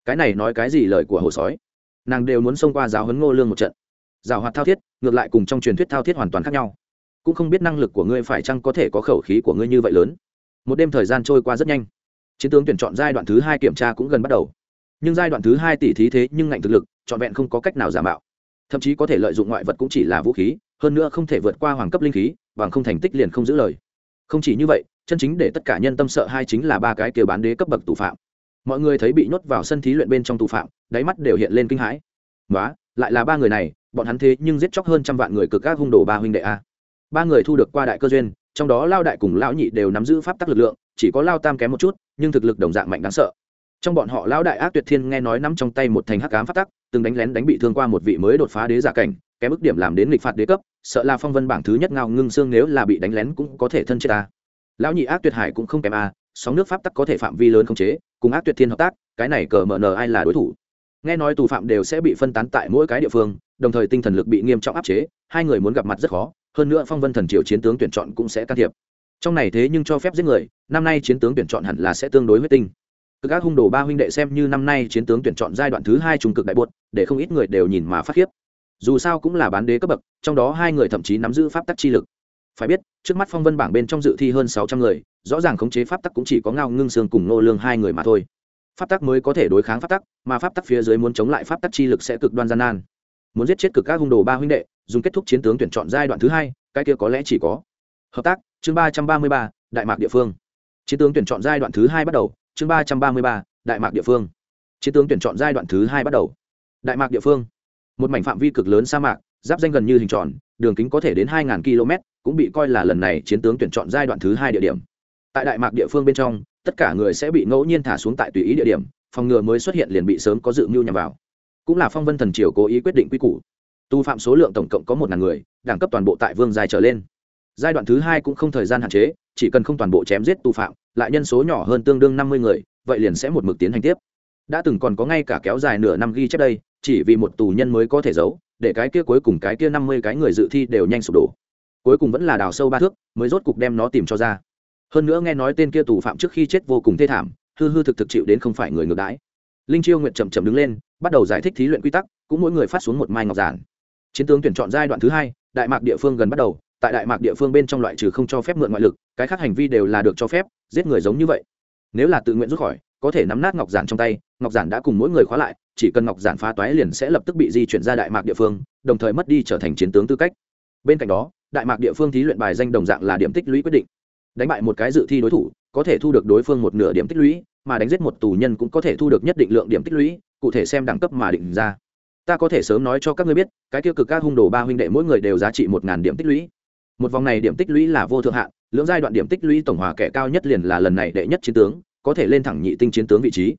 Cái này nói cái gì lời của hồ sói? Nàng đều muốn xông qua giáo huấn ngô lương một trận giáo hoạt thao thiết, ngược lại cùng trong truyền thuyết thao thiết hoàn toàn khác nhau. Cũng không biết năng lực của ngươi phải chăng có thể có khẩu khí của ngươi như vậy lớn. Một đêm thời gian trôi qua rất nhanh. Chiến tướng tuyển chọn giai đoạn thứ hai kiểm tra cũng gần bắt đầu. Nhưng giai đoạn thứ hai tỷ thí thế nhưng ngạnh thực lực, trọn vẹn không có cách nào giả mạo. Thậm chí có thể lợi dụng ngoại vật cũng chỉ là vũ khí, hơn nữa không thể vượt qua hoàng cấp linh khí, bằng không thành tích liền không giữ lời. Không chỉ như vậy, chân chính để tất cả nhân tâm sợ hai chính là ba cái kêu bán đế cấp bậc tù phạm. Mọi người thấy bị nhốt vào sân thí luyện bên trong tù phạm, đáy mắt đều hiện lên kinh hãi. Nói lại là ba người này bọn hắn thế nhưng giết chóc hơn trăm vạn người cực các hung đồ ba huynh đệ a. Ba người thu được qua đại cơ duyên, trong đó lao đại cùng lão nhị đều nắm giữ pháp tắc lực lượng, chỉ có lao tam kém một chút, nhưng thực lực đồng dạng mạnh đáng sợ. Trong bọn họ lão đại ác tuyệt thiên nghe nói nắm trong tay một thành hắc ám pháp tắc, từng đánh lén đánh bị thương qua một vị mới đột phá đế giả cảnh, kém ức điểm làm đến lịch phạt đế cấp, sợ là phong vân bảng thứ nhất ngao ngưng xương nếu là bị đánh lén cũng có thể thân chết ta. Lão nhị ác tuyệt hải cũng không kém a, sóng nước pháp tắc có thể phạm vi lớn không chế, cùng ác tuyệt thiên hợp tác, cái này cờ mờ nờ ai là đối thủ? Nghe nói tù phạm đều sẽ bị phân tán tại mỗi cái địa phương, đồng thời tinh thần lực bị nghiêm trọng áp chế, hai người muốn gặp mặt rất khó, hơn nữa phong vân thần triều chiến tướng tuyển chọn cũng sẽ can thiệp. Trong này thế nhưng cho phép giết người, năm nay chiến tướng tuyển chọn hẳn là sẽ tương đối huyết tinh. Cực ác hung đồ ba huynh đệ xem như năm nay chiến tướng tuyển chọn giai đoạn thứ hai trung cực đại bột để không ít người đều nhìn mà phát khiếp. Dù sao cũng là bán đế cấp bậc, trong đó hai người thậm chí nắm giữ pháp tắc chi lực. Phải biết, trước mắt phong vân bảng bên trong dự thi hơn sáu trăm người, rõ ràng khống chế pháp tắc cũng chỉ có ngao ngưng xương cùng nô lương hai người mà thôi pháp tắc mới có thể đối kháng pháp tắc, mà pháp tắc phía dưới muốn chống lại pháp tắc chi lực sẽ cực đoan gian nan. Muốn giết chết cực các hung đồ ba huynh đệ, dùng kết thúc chiến tướng tuyển chọn giai đoạn thứ hai, cái kia có lẽ chỉ có hợp tác, chương ba trăm ba mươi ba, đại mạc địa phương. Chiến tướng tuyển chọn giai đoạn thứ hai bắt đầu, chương ba trăm ba mươi ba, đại mạc địa phương. Chiến tướng tuyển chọn giai đoạn thứ hai bắt đầu. Đại mạc địa phương. Một mảnh phạm vi cực lớn sa mạc, giáp danh gần như hình tròn, đường kính có thể đến hai km cũng bị coi là lần này chiến tướng tuyển chọn giai đoạn thứ hai địa điểm. Tại đại mạc địa phương bên trong tất cả người sẽ bị ngẫu nhiên thả xuống tại tùy ý địa điểm, phòng ngừa mới xuất hiện liền bị sớm có dự mưu nhằm vào. Cũng là phong vân thần triều cố ý quyết định quy củ. Tu phạm số lượng tổng cộng có một ngàn người, đẳng cấp toàn bộ tại vương dài trở lên. Giai đoạn thứ hai cũng không thời gian hạn chế, chỉ cần không toàn bộ chém giết tu phạm, lại nhân số nhỏ hơn tương đương năm mươi người, vậy liền sẽ một mực tiến hành tiếp. Đã từng còn có ngay cả kéo dài nửa năm ghi chép đây, chỉ vì một tù nhân mới có thể giấu, để cái kia cuối cùng cái kia năm mươi cái người dự thi đều nhanh sụp đổ. Cuối cùng vẫn là đào sâu ba thước, mới rốt cục đem nó tìm cho ra hơn nữa nghe nói tên kia tù phạm trước khi chết vô cùng thê thảm, hư hư thực thực chịu đến không phải người ngược đãi. Linh chiêu nguyện chậm chậm đứng lên, bắt đầu giải thích thí luyện quy tắc, cũng mỗi người phát xuống một mai ngọc giản. Chiến tướng tuyển chọn giai đoạn thứ hai, đại mạc địa phương gần bắt đầu, tại đại mạc địa phương bên trong loại trừ không cho phép mượn ngoại lực, cái khác hành vi đều là được cho phép, giết người giống như vậy. Nếu là tự nguyện rút khỏi, có thể nắm nát ngọc giản trong tay, ngọc giản đã cùng mỗi người khóa lại, chỉ cần ngọc giản phá toái liền sẽ lập tức bị di chuyển ra đại mạc địa phương, đồng thời mất đi trở thành chiến tướng tư cách. Bên cạnh đó, đại mạc địa phương thí luyện bài danh đồng dạng là điểm tích lũy quyết định đánh bại một cái dự thi đối thủ, có thể thu được đối phương một nửa điểm tích lũy, mà đánh giết một tù nhân cũng có thể thu được nhất định lượng điểm tích lũy, cụ thể xem đẳng cấp mà định ra. Ta có thể sớm nói cho các ngươi biết, cái tiêu cực các hung đồ ba huynh đệ mỗi người đều giá trị một ngàn điểm tích lũy. Một vòng này điểm tích lũy là vô thượng hạn, lưỡng giai đoạn điểm tích lũy tổng hòa kẻ cao nhất liền là lần này đệ nhất chiến tướng, có thể lên thẳng nhị tinh chiến tướng vị trí.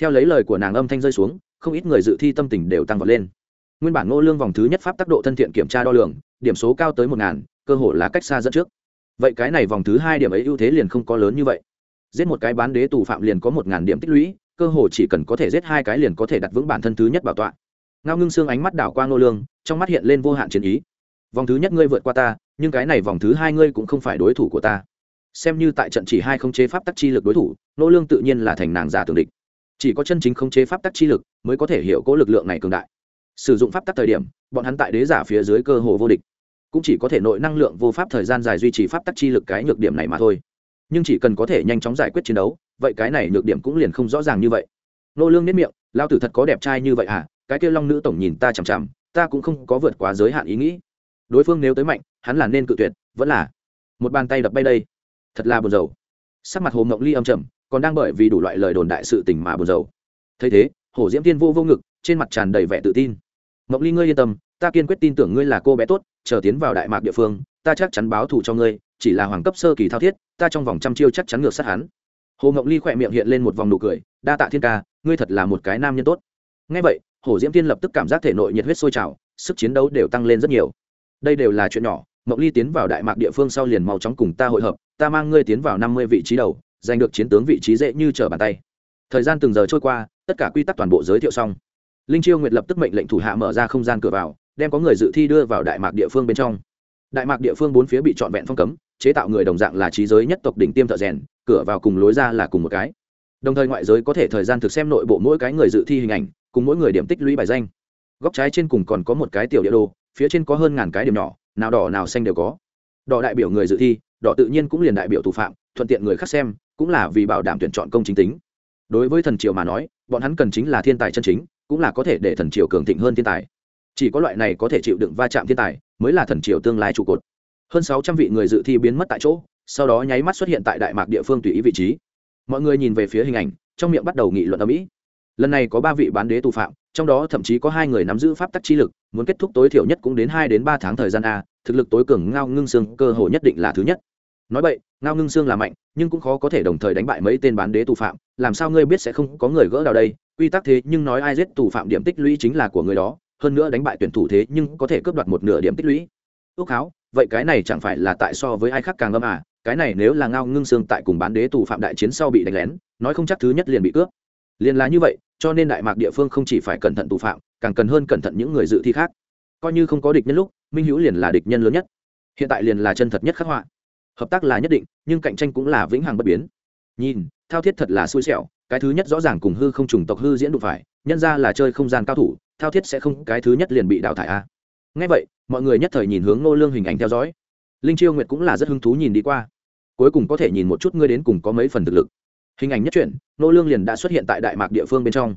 Theo lấy lời của nàng âm thanh rơi xuống, không ít người dự thi tâm tình đều tăng vọt lên. Nguyên bản ngô lương vòng thứ nhất pháp tác độ thân thiện kiểm tra đo lường, điểm số cao tới một ngàn, cơ hội là cách xa dẫn trước vậy cái này vòng thứ hai điểm ấy ưu thế liền không có lớn như vậy. Giết một cái bán đế tù phạm liền có một ngàn điểm tích lũy, cơ hồ chỉ cần có thể giết hai cái liền có thể đặt vững bản thân thứ nhất bảo tọa. Ngao ngưng xương ánh mắt đảo qua ngô lương, trong mắt hiện lên vô hạn chiến ý. Vòng thứ nhất ngươi vượt qua ta, nhưng cái này vòng thứ hai ngươi cũng không phải đối thủ của ta. Xem như tại trận chỉ hai không chế pháp tắc chi lực đối thủ nô lương tự nhiên là thành nàng giả tưởng địch. Chỉ có chân chính không chế pháp tắc chi lực mới có thể hiểu cố lực lượng này cường đại. Sử dụng pháp tắc thời điểm, bọn hắn tại đế giả phía dưới cơ hồ vô địch cũng chỉ có thể nội năng lượng vô pháp thời gian dài duy trì pháp tắc chi lực cái nhược điểm này mà thôi. Nhưng chỉ cần có thể nhanh chóng giải quyết chiến đấu, vậy cái này nhược điểm cũng liền không rõ ràng như vậy. Nô lương nếp miệng lao tử thật có đẹp trai như vậy à? Cái kia long nữ tổng nhìn ta chằm chằm, ta cũng không có vượt quá giới hạn ý nghĩ. Đối phương nếu tới mạnh, hắn là nên cự tuyệt, vẫn là một bàn tay đập bay đây. Thật là buồn rầu. Sắc mặt hồ ngọc ly âm trầm, còn đang bởi vì đủ loại lời đồn đại sự tình mà buồn rầu. Thấy thế hổ diễm tiên vô vô ngực, trên mặt tràn đầy vẻ tự tin. Ngọc ly ngươi yên tâm ta kiên quyết tin tưởng ngươi là cô bé tốt, chờ tiến vào đại mạc địa phương, ta chắc chắn báo thù cho ngươi, chỉ là hoàng cấp sơ kỳ thao thiết, ta trong vòng trăm chiêu chắc chắn ngược sát hắn. Hồ ngọc ly khỏe miệng hiện lên một vòng nụ cười, đa tạ thiên ca, ngươi thật là một cái nam nhân tốt. Ngay vậy, Hồ diễm tiên lập tức cảm giác thể nội nhiệt huyết sôi trào, sức chiến đấu đều tăng lên rất nhiều. Đây đều là chuyện nhỏ, ngọc ly tiến vào đại mạc địa phương sau liền mau chóng cùng ta hội hợp, ta mang ngươi tiến vào năm mươi vị trí đầu, giành được chiến tướng vị trí dễ như trở bàn tay. Thời gian từng giờ trôi qua, tất cả quy tắc toàn bộ giới thiệu xong. Linh chiêu nguyệt lập tức mệnh lệnh thủ hạ mở ra không gian cửa vào đem có người dự thi đưa vào đại mạc địa phương bên trong. Đại mạc địa phương bốn phía bị trọn vẹn phong cấm, chế tạo người đồng dạng là trí giới nhất tộc đỉnh tiêm thợ rèn, cửa vào cùng lối ra là cùng một cái. Đồng thời ngoại giới có thể thời gian thực xem nội bộ mỗi cái người dự thi hình ảnh, cùng mỗi người điểm tích lũy bài danh. Góc trái trên cùng còn có một cái tiểu địa đồ, phía trên có hơn ngàn cái điểm nhỏ, nào đỏ nào xanh đều có. Đỏ đại biểu người dự thi, đỏ tự nhiên cũng liền đại biểu thủ phạm, thuận tiện người khác xem, cũng là vì bảo đảm tuyển chọn công chính tính. Đối với thần triều mà nói, bọn hắn cần chính là thiên tài chân chính, cũng là có thể để thần triều cường thịnh hơn thiên tài chỉ có loại này có thể chịu đựng va chạm thiên tài, mới là thần triều tương lai trụ cột. Hơn sáu trăm vị người dự thi biến mất tại chỗ, sau đó nháy mắt xuất hiện tại đại mạc địa phương tùy ý vị trí. Mọi người nhìn về phía hình ảnh, trong miệng bắt đầu nghị luận ở mỹ lần này có ba vị bán đế tù phạm, trong đó thậm chí có hai người nắm giữ pháp tắc chi lực, muốn kết thúc tối thiểu nhất cũng đến hai đến ba tháng thời gian a, thực lực tối cường ngao ngưng xương cơ hội nhất định là thứ nhất. Nói vậy, ngao ngưng xương là mạnh, nhưng cũng khó có thể đồng thời đánh bại mấy tên bán đế tù phạm, làm sao ngươi biết sẽ không có người gỡ đào đây? Quy tắc thế nhưng nói ai giết tù phạm điểm tích lũy chính là của người đó hơn nữa đánh bại tuyển thủ thế nhưng có thể cướp đoạt một nửa điểm tích lũy. Ước háo, vậy cái này chẳng phải là tại so với ai khác càng âm à cái này nếu là ngao ngưng xương tại cùng bán đế tù phạm đại chiến sau bị đánh lén, nói không chắc thứ nhất liền bị cướp. Liền là như vậy, cho nên đại mạc địa phương không chỉ phải cẩn thận tù phạm, càng cần hơn cẩn thận những người dự thi khác. Coi như không có địch nhân lúc, minh hữu liền là địch nhân lớn nhất. Hiện tại liền là chân thật nhất khắc họa. Hợp tác là nhất định, nhưng cạnh tranh cũng là vĩnh hằng bất biến. Nhìn, thao thiết thật là xui xẻo, cái thứ nhất rõ ràng cùng hư không trùng tộc hư diễn đụng phải, nhân ra là chơi không gian cao thủ thao thiết sẽ không cái thứ nhất liền bị đào thải a à. ngay vậy, mọi người nhất thời nhìn hướng nô lương hình ảnh theo dõi. Linh chiêu nguyệt cũng là rất hứng thú nhìn đi qua. Cuối cùng có thể nhìn một chút ngươi đến cùng có mấy phần thực lực. Hình ảnh nhất truyện nô lương liền đã xuất hiện tại đại mạc địa phương bên trong.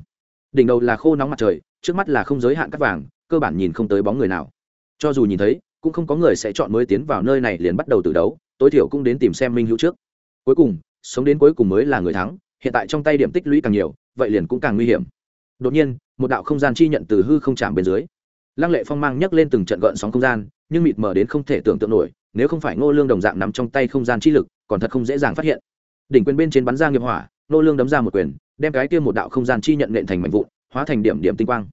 Đỉnh đầu là khô nóng mặt trời, trước mắt là không giới hạn cắt vàng, cơ bản nhìn không tới bóng người nào. Cho dù nhìn thấy, cũng không có người sẽ chọn mới tiến vào nơi này liền bắt đầu từ đấu, tối thiểu cũng đến tìm xem minh hữu trước. Cuối cùng, sống đến cuối cùng mới là người thắng, hiện tại trong tay điểm tích lũy càng nhiều, vậy liền cũng càng nguy hiểm. Đột nhiên một đạo không gian chi nhận từ hư không chạm bên dưới. Lăng lệ phong mang nhấc lên từng trận gợn sóng không gian, nhưng mịt mờ đến không thể tưởng tượng nổi, nếu không phải ngô lương đồng dạng nắm trong tay không gian chi lực, còn thật không dễ dàng phát hiện. Đỉnh quyền bên trên bắn ra nghiệp hỏa, ngô lương đấm ra một quyền, đem cái kia một đạo không gian chi nhận nện thành mảnh vụn, hóa thành điểm điểm tinh quang.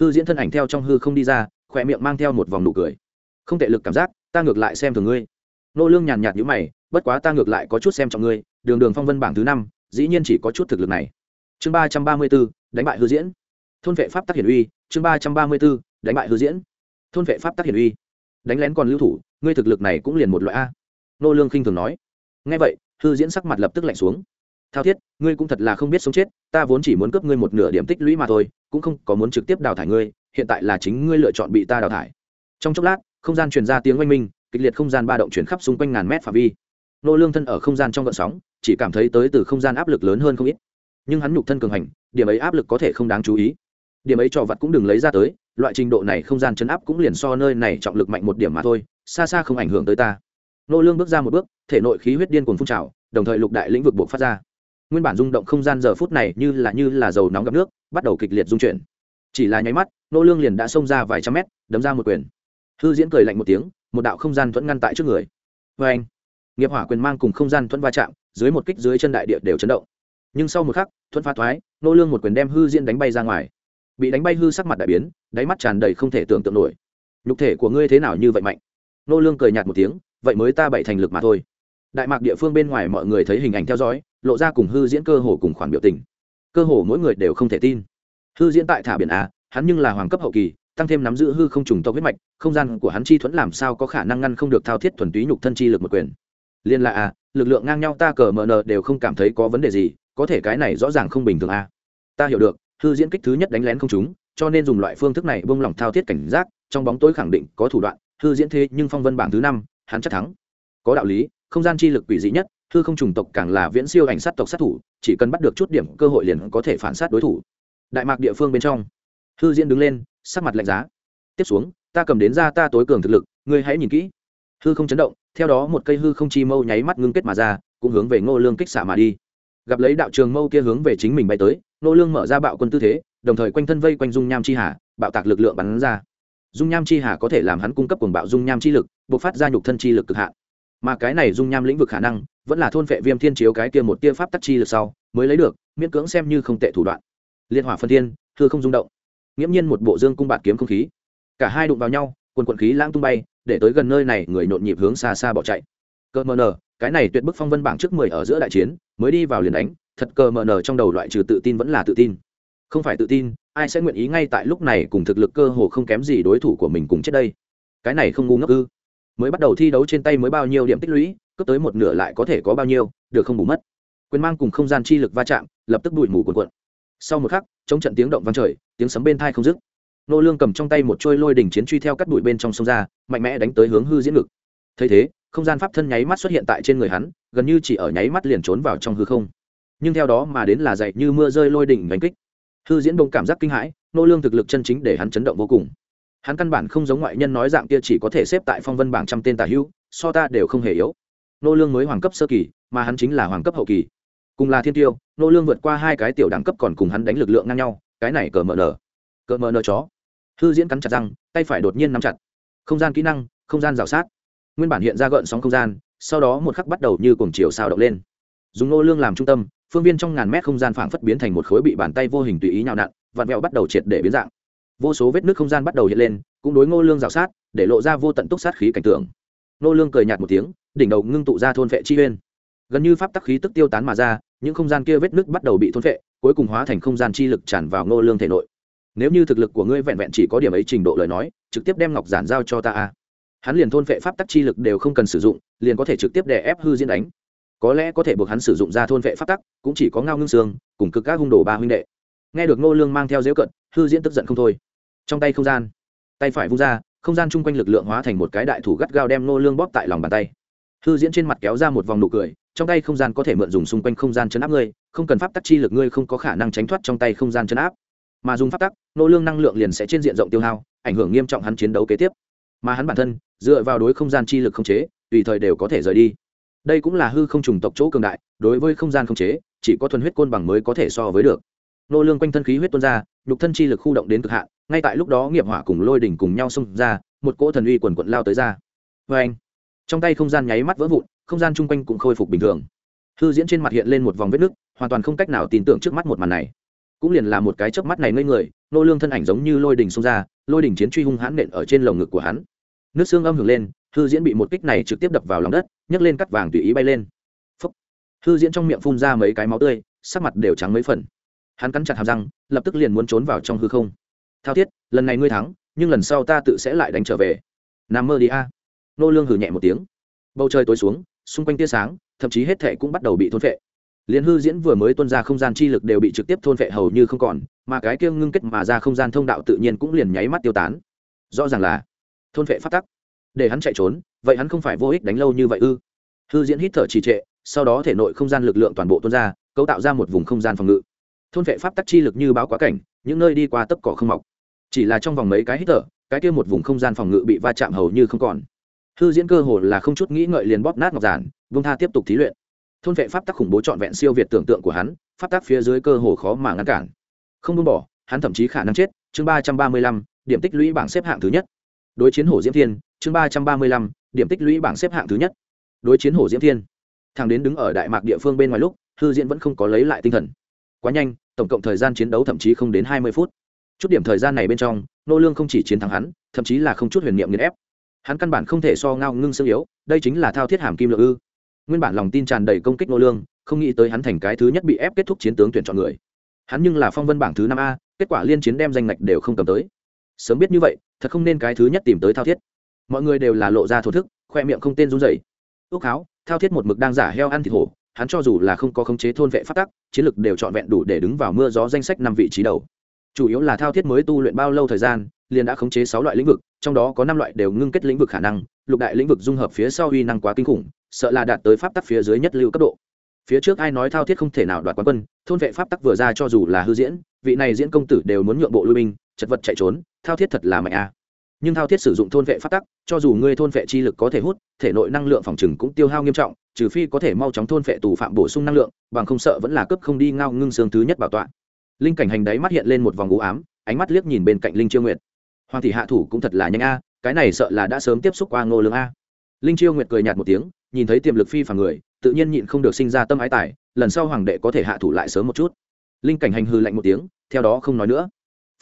Hư diễn thân ảnh theo trong hư không đi ra khoe miệng mang theo một vòng nụ cười. Không tệ lực cảm giác, ta ngược lại xem thường ngươi. Nô lương nhàn nhạt nhíu mày, bất quá ta ngược lại có chút xem trọng ngươi, đường đường phong vân bảng thứ năm, dĩ nhiên chỉ có chút thực lực này. Chương ba trăm ba mươi bốn, đánh bại hư diễn thôn vệ pháp tắc hiển uy chương ba trăm ba mươi 334, đánh bại hư diễn. Thôn vệ pháp tắc hiển uy. Đánh lén còn lưu thủ ngươi thực lực này cũng liền một loại a. Nô lương khinh thường nói. Nghe vậy hư diễn sắc mặt lập tức lạnh xuống. Thao thiết ngươi cũng thật là không biết sống chết ta vốn chỉ muốn cướp ngươi một nửa điểm tích lũy mà thôi cũng không có muốn trực tiếp đào thải ngươi hiện tại là chính ngươi lựa chọn bị ta đào thải. Trong chốc lát không gian truyền ra tiếng oanh minh kịch liệt không gian ba động chuyển khắp xung quanh ngàn mét phạm vi. Nô lương thân ở không gian trong gợn sóng chỉ cảm thấy tới từ không gian áp lực lớn hơn không ít. Nhưng hắn nhục thân cường hành điểm ấy áp lực có thể không đáng chú ý điểm ấy trò vật cũng đừng lấy ra tới, loại trình độ này không gian chấn áp cũng liền so nơi này trọng lực mạnh một điểm mà thôi, xa xa không ảnh hưởng tới ta. Nô lương bước ra một bước, thể nội khí huyết điên cuồng phun trào, đồng thời lục đại lĩnh vực buộc phát ra. Nguyên bản rung động không gian giờ phút này như là như là dầu nóng gặp nước, bắt đầu kịch liệt dung chuyển. Chỉ là nháy mắt, nô lương liền đã xông ra vài trăm mét, đấm ra một quyền. Hư diễn cười lạnh một tiếng, một đạo không gian thuẫn ngăn tại trước người. Với anh nghiệp hỏa quyền mang cùng không gian thuẫn va chạm, dưới một kích dưới chân đại địa đều chấn động. Nhưng sau một khắc, thuẫn phá thoái, nô lương một quyền đem hư diễn đánh bay ra ngoài bị đánh bay hư sắc mặt đại biến, đáy mắt tràn đầy không thể tưởng tượng nổi. Nhục thể của ngươi thế nào như vậy mạnh? Nô lương cười nhạt một tiếng, vậy mới ta bảy thành lực mà thôi. Đại mạc địa phương bên ngoài mọi người thấy hình ảnh theo dõi, lộ ra cùng hư diễn cơ hồ cùng khoản biểu tình. Cơ hồ mỗi người đều không thể tin. Hư diễn tại thả biển a, hắn nhưng là hoàng cấp hậu kỳ, tăng thêm nắm giữ hư không trùng tộc huyết mạch, không gian của hắn chi thuẫn làm sao có khả năng ngăn không được thao thiết thuần túy nhục thân chi lực một quyền. Liên là a, lực lượng ngang nhau ta cờ mờ nờ đều không cảm thấy có vấn đề gì, có thể cái này rõ ràng không bình thường a. Ta hiểu được hư diễn kích thứ nhất đánh lén không chúng, cho nên dùng loại phương thức này bông lỏng thao thiết cảnh giác, trong bóng tối khẳng định có thủ đoạn, hư diễn thế nhưng phong vân bảng thứ năm, hắn chắc thắng. Có đạo lý, không gian chi lực quỷ dị nhất, hư không trùng tộc càng là viễn siêu ảnh sát tộc sát thủ, chỉ cần bắt được chút điểm cơ hội liền có thể phản sát đối thủ. Đại mạc địa phương bên trong, hư diễn đứng lên, sắc mặt lạnh giá. Tiếp xuống, ta cầm đến ra ta tối cường thực lực, ngươi hãy nhìn kỹ. Hư không chấn động, theo đó một cây hư không chi mâu nháy mắt ngưng kết mà ra, cũng hướng về ngô lương kích xả mà đi. Gặp lấy đạo trường mâu kia hướng về chính mình bay tới Nô lương mở ra bạo quân tư thế đồng thời quanh thân vây quanh dung nham chi hà bạo tạc lực lượng bắn ra. Dung nham chi hà có thể làm hắn cung cấp cuồng bạo dung nham chi lực buộc phát ra nhục thân chi lực cực hạn. Mà cái này dung nham lĩnh vực khả năng vẫn là thôn vệ viêm thiên chiếu cái kia một tia pháp tắc chi lực sau mới lấy được miễn cưỡng xem như không tệ thủ đoạn. Liên hỏa phân thiên thưa không rung động. Nghiễm nhiên một bộ dương cung bạt kiếm không khí. Cả hai đụng vào nhau quần quần khí lãng tung bay để tới gần nơi này người nhộn nhịp hướng xa xa bỏ chạy. Cơ mờ nở, cái này tuyệt bức phong vân bảng trước mười ở giữa đại chiến mới đi vào liền đánh thật cờ mờ nờ trong đầu loại trừ tự tin vẫn là tự tin. Không phải tự tin, ai sẽ nguyện ý ngay tại lúc này cùng thực lực cơ hồ không kém gì đối thủ của mình cùng chết đây? Cái này không ngu ngốc ư? Mới bắt đầu thi đấu trên tay mới bao nhiêu điểm tích lũy cấp tới một nửa lại có thể có bao nhiêu, được không bù mất. Quyền mang cùng không gian chi lực va chạm, lập tức bụi mù cuồn cuộn. Sau một khắc, chống trận tiếng động vang trời, tiếng sấm bên thai không dứt. Nô lương cầm trong tay một trôi lôi đỉnh chiến truy theo cắt bụi bên trong sông ra, mạnh mẽ đánh tới hướng hư diễn ngực. Thấy thế, không gian pháp thân nháy mắt xuất hiện tại trên người hắn, gần như chỉ ở nháy mắt liền trốn vào trong hư không nhưng theo đó mà đến là dậy như mưa rơi lôi đỉnh đánh kích. Hư diễn đông cảm giác kinh hãi, nô lương thực lực chân chính để hắn chấn động vô cùng. Hắn căn bản không giống ngoại nhân nói dạng kia chỉ có thể xếp tại phong vân bảng trăm tên tà hữu, so ta đều không hề yếu. Nô lương mới hoàng cấp sơ kỳ, mà hắn chính là hoàng cấp hậu kỳ. Cùng là thiên tiêu, nô lương vượt qua hai cái tiểu đẳng cấp còn cùng hắn đánh lực lượng ngang nhau, cái này cờ mở nở cờ mở nở chó. Hư diễn cắn chặt răng, tay phải đột nhiên nắm chặt. Không gian kỹ năng, không gian rào sát. Nguyên bản hiện ra gợn sóng không gian, sau đó một khắc bắt đầu như cuồng chiều sao động lên. Dùng nô lương làm trung tâm phương viên trong ngàn mét không gian phảng phất biến thành một khối bị bàn tay vô hình tùy ý nhào nặn, vặn vẹo bắt đầu triệt để biến dạng. Vô số vết nước không gian bắt đầu hiện lên, cũng đối ngô lương rào sát, để lộ ra vô tận túc sát khí cảnh tượng. Ngô lương cười nhạt một tiếng, đỉnh đầu ngưng tụ ra thôn vệ chi uyên. Gần như pháp tắc khí tức tiêu tán mà ra, những không gian kia vết nước bắt đầu bị thôn vệ, cuối cùng hóa thành không gian chi lực tràn vào ngô lương thể nội. Nếu như thực lực của ngươi vẹn vẹn chỉ có điểm ấy trình độ lời nói, trực tiếp đem ngọc giản giao cho ta a. Hắn liền thôn vệ pháp tắc chi lực đều không cần sử dụng, liền có thể trực tiếp đè ép hư diễn đánh có lẽ có thể buộc hắn sử dụng ra thôn vệ pháp tắc, cũng chỉ có ngao ngưng xương, cùng cực các hung đồ ba huynh đệ. Nghe được ngô lương mang theo dễu cận, hư diễn tức giận không thôi. Trong tay không gian, tay phải vung ra, không gian chung quanh lực lượng hóa thành một cái đại thủ gắt gao đem ngô lương bóp tại lòng bàn tay. Hư diễn trên mặt kéo ra một vòng nụ cười, trong tay không gian có thể mượn dùng xung quanh không gian chấn áp ngươi, không cần pháp tắc chi lực ngươi không có khả năng tránh thoát trong tay không gian chấn áp. Mà dùng pháp tắc nô lương năng lượng liền sẽ trên diện rộng tiêu hao, ảnh hưởng nghiêm trọng hắn chiến đấu kế tiếp. Mà hắn bản thân, dựa vào đối không gian chi lực không chế, tùy thời đều có thể rời đi đây cũng là hư không trùng tộc chỗ cường đại, đối với không gian không chế, chỉ có thuần huyết côn bằng mới có thể so với được. Nô lương quanh thân khí huyết tuôn ra, nhục thân chi lực khu động đến cực hạn, ngay tại lúc đó nghiệp hỏa cùng lôi đỉnh cùng nhau xông ra, một cỗ thần uy quần quận lao tới ra. Với anh trong tay không gian nháy mắt vỡ vụn, không gian chung quanh cũng khôi phục bình thường. Hư diễn trên mặt hiện lên một vòng vết nứt, hoàn toàn không cách nào tin tưởng trước mắt một màn này. Cũng liền là một cái chớp mắt này ngây người, nô lương thân ảnh giống như lôi đỉnh xông ra, lôi đỉnh chiến truy hung hãn nện ở trên lồng ngực của hắn. Nước xương âm hưởng lên hư diễn bị một kích này trực tiếp đập vào lòng đất, nhấc lên cắt vàng tùy ý bay lên. Phúc. hư diễn trong miệng phun ra mấy cái máu tươi, sắc mặt đều trắng mấy phần. Hắn cắn chặt hàm răng, lập tức liền muốn trốn vào trong hư không. Thao thiết, lần này ngươi thắng, nhưng lần sau ta tự sẽ lại đánh trở về. Nằm mơ đi a. Nô lương hừ nhẹ một tiếng. Bầu trời tối xuống, xung quanh tia sáng, thậm chí hết thệ cũng bắt đầu bị thôn phệ. Liên hư diễn vừa mới tuôn ra không gian chi lực đều bị trực tiếp thôn phệ hầu như không còn, mà cái kia ngưng kết mà ra không gian thông đạo tự nhiên cũng liền nháy mắt tiêu tán. Rõ ràng là thôn phệ phát tắc để hắn chạy trốn, vậy hắn không phải vô ích đánh lâu như vậy ư? Hư diễn hít thở trì trệ, sau đó thể nội không gian lực lượng toàn bộ tuôn ra, cấu tạo ra một vùng không gian phòng ngự. Thôn vệ pháp tắc chi lực như báo quá cảnh, những nơi đi qua tấp cỏ không mọc. Chỉ là trong vòng mấy cái hít thở, cái kia một vùng không gian phòng ngự bị va chạm hầu như không còn. Hư diễn cơ hồ là không chút nghĩ ngợi liền bóp nát ngọc giản, vung tha tiếp tục thí luyện. Thôn vệ pháp tắc khủng bố trọn vẹn siêu việt tưởng tượng của hắn, pháp tắc phía dưới cơ hồ khó mà ngăn cản. Không buông bỏ, hắn thậm chí khả năng chết. Chương ba trăm ba mươi lăm, điểm tích lũy bảng xếp hạng thứ nhất. Đối chiến hổ diễm thiên chương ba trăm ba mươi lăm, điểm tích lũy bảng xếp hạng thứ nhất. Đối chiến hồ diễm thiên, thằng đến đứng ở đại mạc địa phương bên ngoài lúc, hư diễn vẫn không có lấy lại tinh thần. Quá nhanh, tổng cộng thời gian chiến đấu thậm chí không đến hai mươi phút. Chút điểm thời gian này bên trong, nô lương không chỉ chiến thắng hắn, thậm chí là không chút huyền niệm nghiền ép. Hắn căn bản không thể so ngao ngưng sưng yếu, đây chính là thao thiết hàm kim lượng ư. Nguyên bản lòng tin tràn đầy công kích nô lương, không nghĩ tới hắn thành cái thứ nhất bị ép kết thúc chiến tướng tuyển chọn người. Hắn nhưng là phong vân bảng thứ năm a, kết quả liên chiến đem danh ngạch đều không cầm tới. Sớm biết như vậy, thật không nên cái thứ nhất tìm tới thao thiết mọi người đều là lộ ra thổ thức, khoe miệng không tên run rẩy. Ước háo thao thiết một mực đang giả heo ăn thịt hổ, hắn cho dù là không có khống chế thôn vệ phát tắc, chiến lực đều trọn vẹn đủ để đứng vào mưa gió danh sách năm vị trí đầu. Chủ yếu là thao thiết mới tu luyện bao lâu thời gian, liền đã khống chế sáu loại lĩnh vực, trong đó có năm loại đều ngưng kết lĩnh vực khả năng, lục đại lĩnh vực dung hợp phía sau uy năng quá kinh khủng, sợ là đạt tới pháp tắc phía dưới nhất lưu cấp độ. Phía trước ai nói thao thiết không thể nào đoạt quán quân, thôn vệ pháp tắc vừa ra cho dù là hư diễn, vị này diễn công tử đều muốn nhượng bộ lui binh, chật vật chạy trốn, thao thiết thật là mạnh a nhưng thao thiết sử dụng thôn vệ pháp tắc, cho dù ngươi thôn vệ chi lực có thể hút, thể nội năng lượng phòng trừng cũng tiêu hao nghiêm trọng, trừ phi có thể mau chóng thôn vệ tù phạm bổ sung năng lượng, bằng không sợ vẫn là cấp không đi ngao ngưng xương thứ nhất bảo tọa. Linh cảnh hành đáy mắt hiện lên một vòng u ám, ánh mắt liếc nhìn bên cạnh linh chiêu nguyệt. Hoàng thị hạ thủ cũng thật là nhanh a, cái này sợ là đã sớm tiếp xúc qua ngô lương a. Linh chiêu nguyệt cười nhạt một tiếng, nhìn thấy tiềm lực phi phàm người, tự nhiên nhịn không được sinh ra tâm ái tài, lần sau hoàng đệ có thể hạ thủ lại sớm một chút. Linh cảnh hành hư lạnh một tiếng, theo đó không nói nữa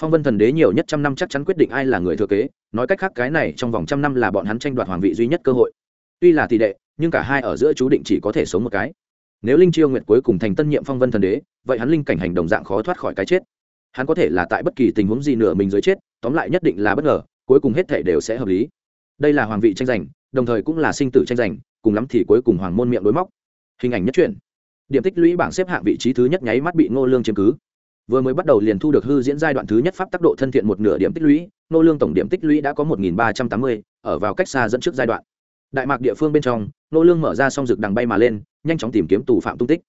phong vân thần đế nhiều nhất trăm năm chắc chắn quyết định ai là người thừa kế, nói cách khác cái này trong vòng trăm năm là bọn hắn tranh đoạt hoàng vị duy nhất cơ hội. Tuy là tỷ đệ, nhưng cả hai ở giữa chú định chỉ có thể sống một cái. Nếu linh chiêu nguyệt cuối cùng thành tân nhiệm phong vân thần đế, vậy hắn linh cảnh hành đồng dạng khó thoát khỏi cái chết. Hắn có thể là tại bất kỳ tình huống gì nửa mình dưới chết, tóm lại nhất định là bất ngờ, cuối cùng hết thể đều sẽ hợp lý. Đây là hoàng vị tranh giành, đồng thời cũng là sinh tử tranh giành, cùng lắm thì cuối cùng hoàng môn miệng đối móc. Hình ảnh nhất truyện. Điểm tích lũy bảng xếp hạng vị trí thứ nhất nháy mắt bị ngô lương chiếm cứ vừa mới bắt đầu liền thu được hư diễn giai đoạn thứ nhất pháp tác độ thân thiện một nửa điểm tích lũy, nô lương tổng điểm tích lũy đã có một nghìn ba trăm tám mươi, ở vào cách xa dẫn trước giai đoạn. Đại mạc địa phương bên trong, nô lương mở ra xong rực đằng bay mà lên, nhanh chóng tìm kiếm tù phạm tung tích.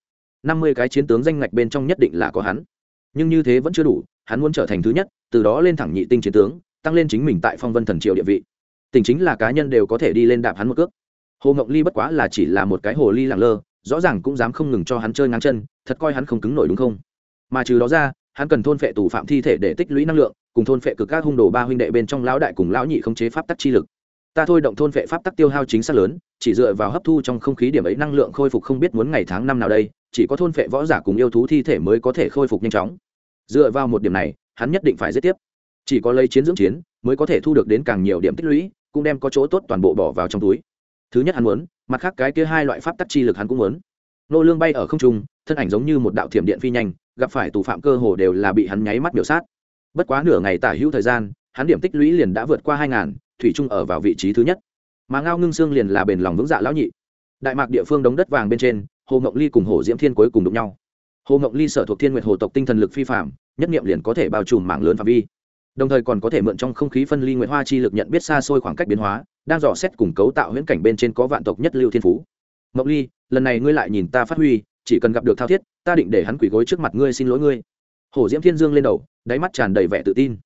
năm mươi cái chiến tướng danh ngạch bên trong nhất định là có hắn. Nhưng như thế vẫn chưa đủ, hắn muốn trở thành thứ nhất, từ đó lên thẳng nhị tinh chiến tướng, tăng lên chính mình tại phong vân thần triều địa vị. Tình chính là cá nhân đều có thể đi lên đạp hắn một cước. Hồ ngọc ly bất quá là chỉ là một cái hồ ly lẳng lơ, rõ ràng cũng dám không ngừng cho hắn chơi ngang chân, thật coi hắn không cứng nổi đúng không? Mà trừ đó ra, hắn cần thôn phệ tù phạm thi thể để tích lũy năng lượng, cùng thôn phệ cực các hung đồ ba huynh đệ bên trong lão đại cùng lão nhị không chế pháp tắc chi lực. Ta thôi động thôn phệ pháp tắc tiêu hao chính xác lớn, chỉ dựa vào hấp thu trong không khí điểm ấy năng lượng khôi phục không biết muốn ngày tháng năm nào đây, chỉ có thôn phệ võ giả cùng yêu thú thi thể mới có thể khôi phục nhanh chóng. Dựa vào một điểm này, hắn nhất định phải giết tiếp. Chỉ có lấy chiến dưỡng chiến, mới có thể thu được đến càng nhiều điểm tích lũy, cũng đem có chỗ tốt toàn bộ bỏ vào trong túi. Thứ nhất hắn muốn, mặt khác cái kia hai loại pháp tắc chi lực hắn cũng muốn. Nô lương bay ở không trung, thân ảnh giống như một đạo thiểm điện phi nhanh gặp phải tù phạm cơ hồ đều là bị hắn nháy mắt biểu sát. Bất quá nửa ngày tả hữu thời gian, hắn điểm tích lũy liền đã vượt qua hai ngàn, thủy trung ở vào vị trí thứ nhất. Mà ngao ngưng xương liền là bền lòng vững dạ lão nhị. Đại mạc địa phương đống đất vàng bên trên, hồ ngọc ly cùng hồ diễm thiên cuối cùng đụng nhau. Hồ ngọc ly sở thuộc thiên nguyệt hồ tộc tinh thần lực phi phạm nhất nghiệm liền có thể bao trùm mạng lớn phạm vi. Đồng thời còn có thể mượn trong không khí phân ly nguyệt hoa chi lực nhận biết xa xôi khoảng cách biến hóa, đang dò xét cùng cấu tạo huyễn cảnh bên trên có vạn tộc nhất lưu thiên phú. Ngọc ly, lần này ngươi lại nhìn ta phát huy chỉ cần gặp được thao thiết, ta định để hắn quỳ gối trước mặt ngươi xin lỗi ngươi. Hồ diễm thiên dương lên đầu, đáy mắt tràn đầy vẻ tự tin.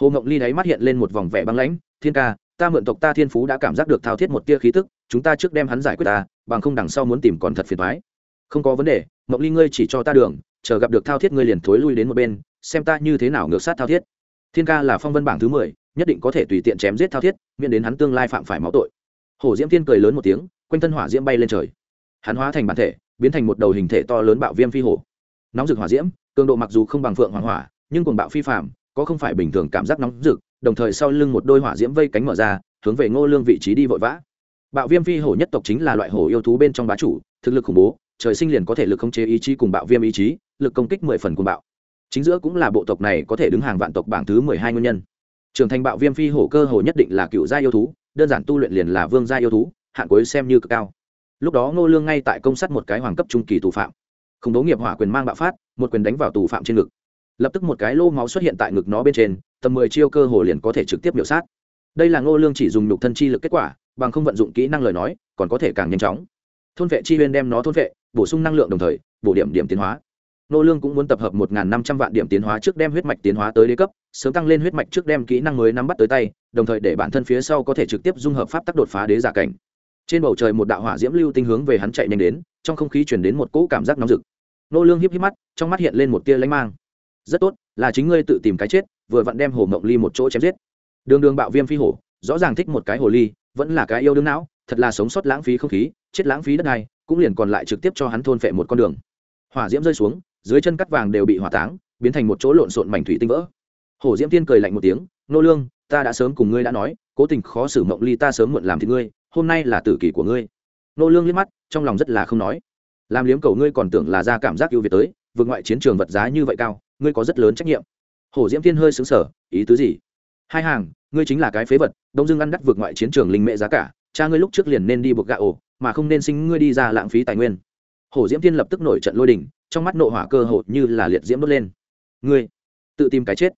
Hồ ngộng ly đáy mắt hiện lên một vòng vẻ băng lãnh, thiên ca, ta mượn tộc ta thiên phú đã cảm giác được thao thiết một tia khí tức, chúng ta trước đem hắn giải quyết ta, bằng không đằng sau muốn tìm còn thật phiền thoái không có vấn đề ngộng ly ngươi chỉ cho ta đường, chờ gặp được thao thiết ngươi liền thối lui đến một bên, xem ta như thế nào ngược sát thao thiết. Thiên ca là phong vân bảng thứ mười, nhất định có thể tùy tiện chém giết thao thiết, miễn đến hắn tương lai phạm phải máu tội. Hồ diễm thiên cười lớn một tiếng, quanh thân hỏa diễm bay lên trời. Hắn hóa thành bản thể biến thành một đầu hình thể to lớn bạo viêm phi hổ. Nóng rực hỏa diễm, cường độ mặc dù không bằng phượng hoàng hỏa, nhưng cùng bạo phi phạm có không phải bình thường cảm giác nóng rực, đồng thời sau lưng một đôi hỏa diễm vây cánh mở ra, hướng về ngô lương vị trí đi vội vã. Bạo viêm phi hổ nhất tộc chính là loại hổ yêu thú bên trong bá chủ, thực lực khủng bố, trời sinh liền có thể lực khống chế ý chí cùng bạo viêm ý chí, lực công kích mười phần cùng bạo. Chính giữa cũng là bộ tộc này có thể đứng hàng vạn tộc bảng thứ mười hai nguyên nhân. Trưởng thành bạo viêm phi hổ cơ hồ nhất định là cựu gia yêu thú, đơn giản tu luyện liền là vương gia yêu thú, hạn cuối xem như cực cao lúc đó ngô lương ngay tại công sát một cái hoàng cấp trung kỳ tù phạm. Khủng bố nghiệp hỏa quyền mang bạo phát, một quyền đánh vào tù phạm trên ngực. Lập tức một cái lô máu xuất hiện tại ngực nó bên trên, tầm mười chiêu cơ hồ liền có thể trực tiếp biểu sát. Đây là ngô lương chỉ dùng nhục thân chi lực kết quả, bằng không vận dụng kỹ năng lời nói, còn có thể càng nhanh chóng. Thôn vệ chi huyên đem nó thôn vệ, bổ sung năng lượng đồng thời, bổ điểm điểm tiến hóa. Nô lương cũng muốn tập hợp một năm trăm vạn điểm tiến hóa trước đem huyết mạch tiến hóa tới đế cấp, sớm tăng lên huyết mạch trước đem kỹ năng mới nắm bắt tới tay, đồng thời để bản thân phía sau có thể trực tiếp dung hợp pháp tắc đột phá đế giả cảnh trên bầu trời một đạo hỏa diễm lưu tinh hướng về hắn chạy nhanh đến, trong không khí truyền đến một cỗ cảm giác nóng rực. Nô lương híp híp mắt, trong mắt hiện lên một tia lãnh mang. Rất tốt, là chính ngươi tự tìm cái chết, vừa vặn đem hồ mộng ly một chỗ chém giết. Đường đường bạo viêm phi hổ, rõ ràng thích một cái hồ ly, vẫn là cái yêu đương não, thật là sống sót lãng phí không khí, chết lãng phí đất này, cũng liền còn lại trực tiếp cho hắn thôn phệ một con đường. Hỏa diễm rơi xuống, dưới chân cắt vàng đều bị hỏa táng, biến thành một chỗ lộn xộn mảnh thủy tinh vỡ. Hồ diễm tiên cười lạnh một tiếng, nô lương, ta đã sớm cùng ngươi đã nói, cố tình khó xử mộng ly, ta sớm muộn làm thì ngươi hôm nay là tử kỳ của ngươi. Nô lương liếc mắt, trong lòng rất là không nói. Làm liếm cầu ngươi còn tưởng là ra cảm giác ưu việt tới, vượt ngoại chiến trường vật giá như vậy cao, ngươi có rất lớn trách nhiệm. Hồ diễm Thiên hơi sững sờ, ý tứ gì? Hai hàng, ngươi chính là cái phế vật, đông dương ăn đắt vượt ngoại chiến trường linh mẹ giá cả, cha ngươi lúc trước liền nên đi buộc gạ ổ, mà không nên sinh ngươi đi ra lãng phí tài nguyên. Hồ diễm Thiên lập tức nổi trận lôi đình, trong mắt nộ hỏa cơ hội như là liệt diễm đốt lên. Ngươi, tự tìm cái chết.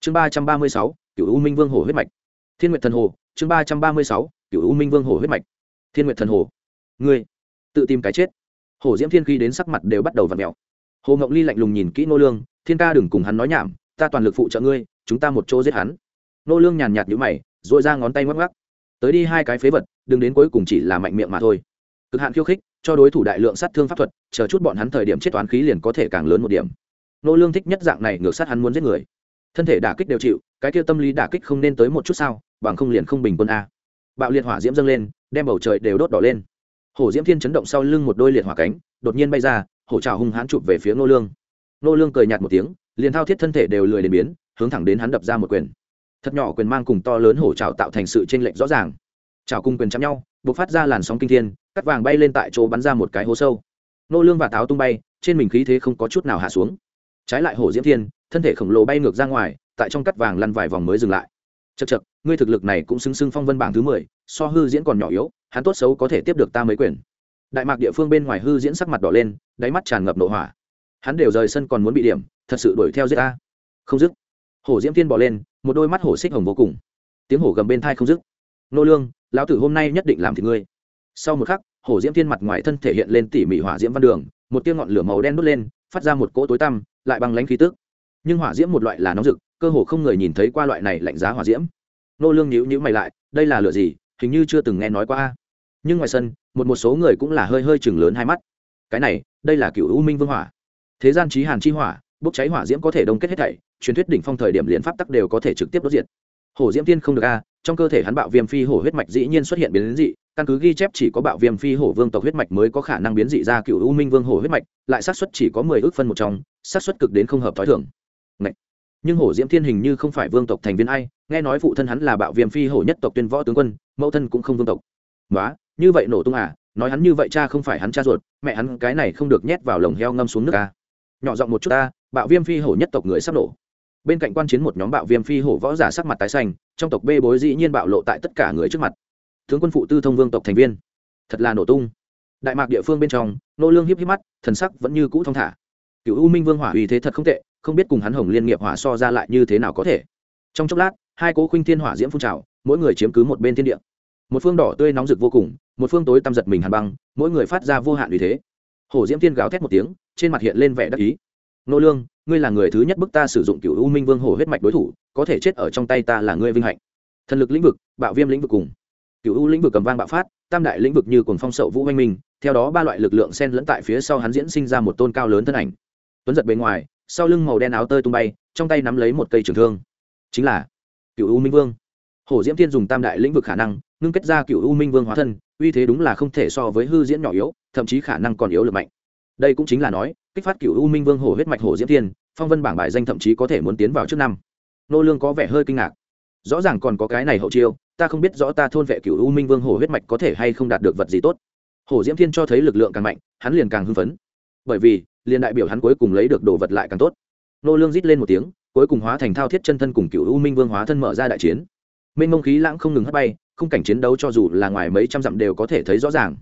Chương ba trăm ba mươi sáu cựu u minh vương hồ huyết mạch. Thiên nguyệt thần hồ, chương ba trăm ba mươi sáu cựu u minh vương hồ huyết mạch. Thiên nguyệt thần hồ. Ngươi, tự tìm cái chết. Hồ diễm thiên khi đến sắc mặt đều bắt đầu v ặ mẹo hồ ngọc ly lạnh lùng nhìn kỹ nô lương, thiên ca đừng cùng hắn nói nhảm, ta toàn lực phụ trợ ngươi, chúng ta một chỗ giết hắn. Nô lương nhàn nhạt nhíu mày dội ra ngón tay ngoắc ngoắc. Tới đi hai cái phế vật, đừng đến cuối cùng chỉ là mạnh miệng mà thôi. Cực hạn khiêu khích, cho đối thủ đại lượng sát thương pháp thuật, chờ chút bọn hắn thời điểm chết toán khí liền có thể càng lớn một điểm. Nô lương thích nhất dạng này ngược sát hắn muốn giết người. Thân thể đả kích đều chịu, cái kia tâm lý đả kích không nên tới một chút sao, bằng không liền không bình quân a bạo liệt hỏa diễm dâng lên, đem bầu trời đều đốt đỏ lên. Hổ diễm thiên chấn động sau lưng một đôi liệt hỏa cánh, đột nhiên bay ra, hổ trào hung hãn chụp về phía nô lương. Nô lương cười nhạt một tiếng, liền thao thiết thân thể đều lười đến biến, hướng thẳng đến hắn đập ra một quyền. Thật nhỏ quyền mang cùng to lớn hổ trào tạo thành sự trên lệch rõ ràng. Trào cung quyền chạm nhau buộc phát ra làn sóng kinh thiên, cắt vàng bay lên tại chỗ bắn ra một cái hố sâu. Nô lương và táo tung bay, trên mình khí thế không có chút nào hạ xuống. Trái lại hổ diễm thiên, thân thể khổng lồ bay ngược ra ngoài, tại trong cắt vàng lăn vài vòng mới dừng lại. Chật chật ngươi thực lực này cũng xứng xưng phong vân bảng thứ mười, so hư diễn còn nhỏ yếu, hắn tốt xấu có thể tiếp được ta mấy quyền. Đại mạc địa phương bên ngoài hư diễn sắc mặt đỏ lên, đáy mắt tràn ngập nội hỏa. Hắn đều rời sân còn muốn bị điểm, thật sự đuổi theo giết ta. Không dứt. Hổ diễm thiên bỏ lên, một đôi mắt hổ xích hồng vô cùng. Tiếng hổ gầm bên thai không dứt. Nô lương, lão tử hôm nay nhất định làm thì ngươi. Sau một khắc, hổ diễm thiên mặt ngoài thân thể hiện lên tỉ mỉ hỏa diễm văn đường, một tia ngọn lửa màu đen đốt lên, phát ra một cỗ tối tăm, lại băng lãnh khí tức. Nhưng hỏa diễm một loại là nóng rực, cơ hồ không người nhìn thấy qua loại này lạnh giá hỏa diễm nô lương nhíu nhíu mày lại, đây là lựa gì? Hình như chưa từng nghe nói qua nhưng ngoài sân, một một số người cũng là hơi hơi chừng lớn hai mắt. Cái này, đây là cựu u minh vương hỏa. Thế gian trí hàn chi hỏa, bốc cháy hỏa diễm có thể đông kết hết thảy, truyền thuyết đỉnh phong thời điểm liền pháp tắc đều có thể trực tiếp đốt diệt hổ diễm tiên không được a, trong cơ thể hắn bạo viêm phi hổ huyết mạch dĩ nhiên xuất hiện biến dị, căn cứ ghi chép chỉ có bạo viêm phi hổ vương tộc huyết mạch mới có khả năng biến dị ra cựu u minh vương hổ huyết mạch, lại xác suất chỉ có mười ước phân một trong, xác suất cực đến không hợp t h ó i thưởng nhưng hổ diễm thiên hình như không phải vương tộc thành viên ai, nghe nói phụ thân hắn là bạo viêm phi hổ nhất tộc tuyên võ tướng quân, mẫu thân cũng không vương tộc. Nói như vậy nổ tung à nói hắn như vậy cha không phải hắn cha ruột, mẹ hắn cái này không được nhét vào lồng heo ngâm xuống nước à. nhỏ giọng một chút ta, bạo viêm phi hổ nhất tộc người sắp nổ. Bên cạnh quan chiến một nhóm bạo viêm phi hổ võ giả sắc mặt tái xanh, trong tộc bê bối dĩ nhiên bạo lộ tại tất cả người trước mặt. Tướng quân phụ tư thông vương tộc thành viên. Thật là nổ tung. Đại mạc địa phương bên trong, nô lương hiếp hiếp mắt, thần sắc vẫn như cũ thong thả. Cựu u minh vương hỏa uy thế thật không tệ không biết cùng hắn hồng liên nghiệp hỏa so ra lại như thế nào có thể. Trong chốc lát, hai cố khuynh thiên hỏa diễm phun trào, mỗi người chiếm cứ một bên thiên địa. Một phương đỏ tươi nóng rực vô cùng, một phương tối tăm giật mình hàn băng, mỗi người phát ra vô hạn uy thế. Hổ diễm thiên gào thét một tiếng, trên mặt hiện lên vẻ đắc ý. Nô lương, ngươi là người thứ nhất bức ta sử dụng cựu u minh vương hổ huyết mạch đối thủ, có thể chết ở trong tay ta là ngươi vinh hạnh. Thần lực lĩnh vực, bạo viêm lĩnh vực cùng. Cựu u lĩnh vực cầm vang bạo phát, tam đại lĩnh vực như cuồng phong sậu vũ hoanh minh, theo đó ba loại lực lượng xen lẫn tại phía sau hắn diễn sinh ra một tôn cao lớn thân ảnh. Tuấn giật bên ngoài sau lưng màu đen áo tơi tung bay, trong tay nắm lấy một cây trường thương. Chính là cựu u minh vương. Hồ diễm thiên dùng tam đại lĩnh vực khả năng, ngưng kết ra cựu u minh vương hóa thân, uy thế đúng là không thể so với hư diễn nhỏ yếu, thậm chí khả năng còn yếu lực mạnh. Đây cũng chính là nói, kích phát cựu u minh vương Hồ huyết mạch Hồ diễm thiên, phong vân bảng bài danh thậm chí có thể muốn tiến vào trước năm. Nô lương có vẻ hơi kinh ngạc. Rõ ràng còn có cái này hậu chiêu, ta không biết rõ ta thôn vệ cựu u minh vương Hồ huyết mạch có thể hay không đạt được vật gì tốt. Hồ diễm thiên cho thấy lực lượng càng mạnh, hắn liền càng hưng phấn. Bởi vì liền đại biểu hắn cuối cùng lấy được đồ vật lại càng tốt. Nô lương rít lên một tiếng, cuối cùng hóa thành thao thiết chân thân cùng cựu u minh vương hóa thân mở ra đại chiến. Mênh mông khí lãng không ngừng hất bay, khung cảnh chiến đấu cho dù là ngoài mấy trăm dặm đều có thể thấy rõ ràng.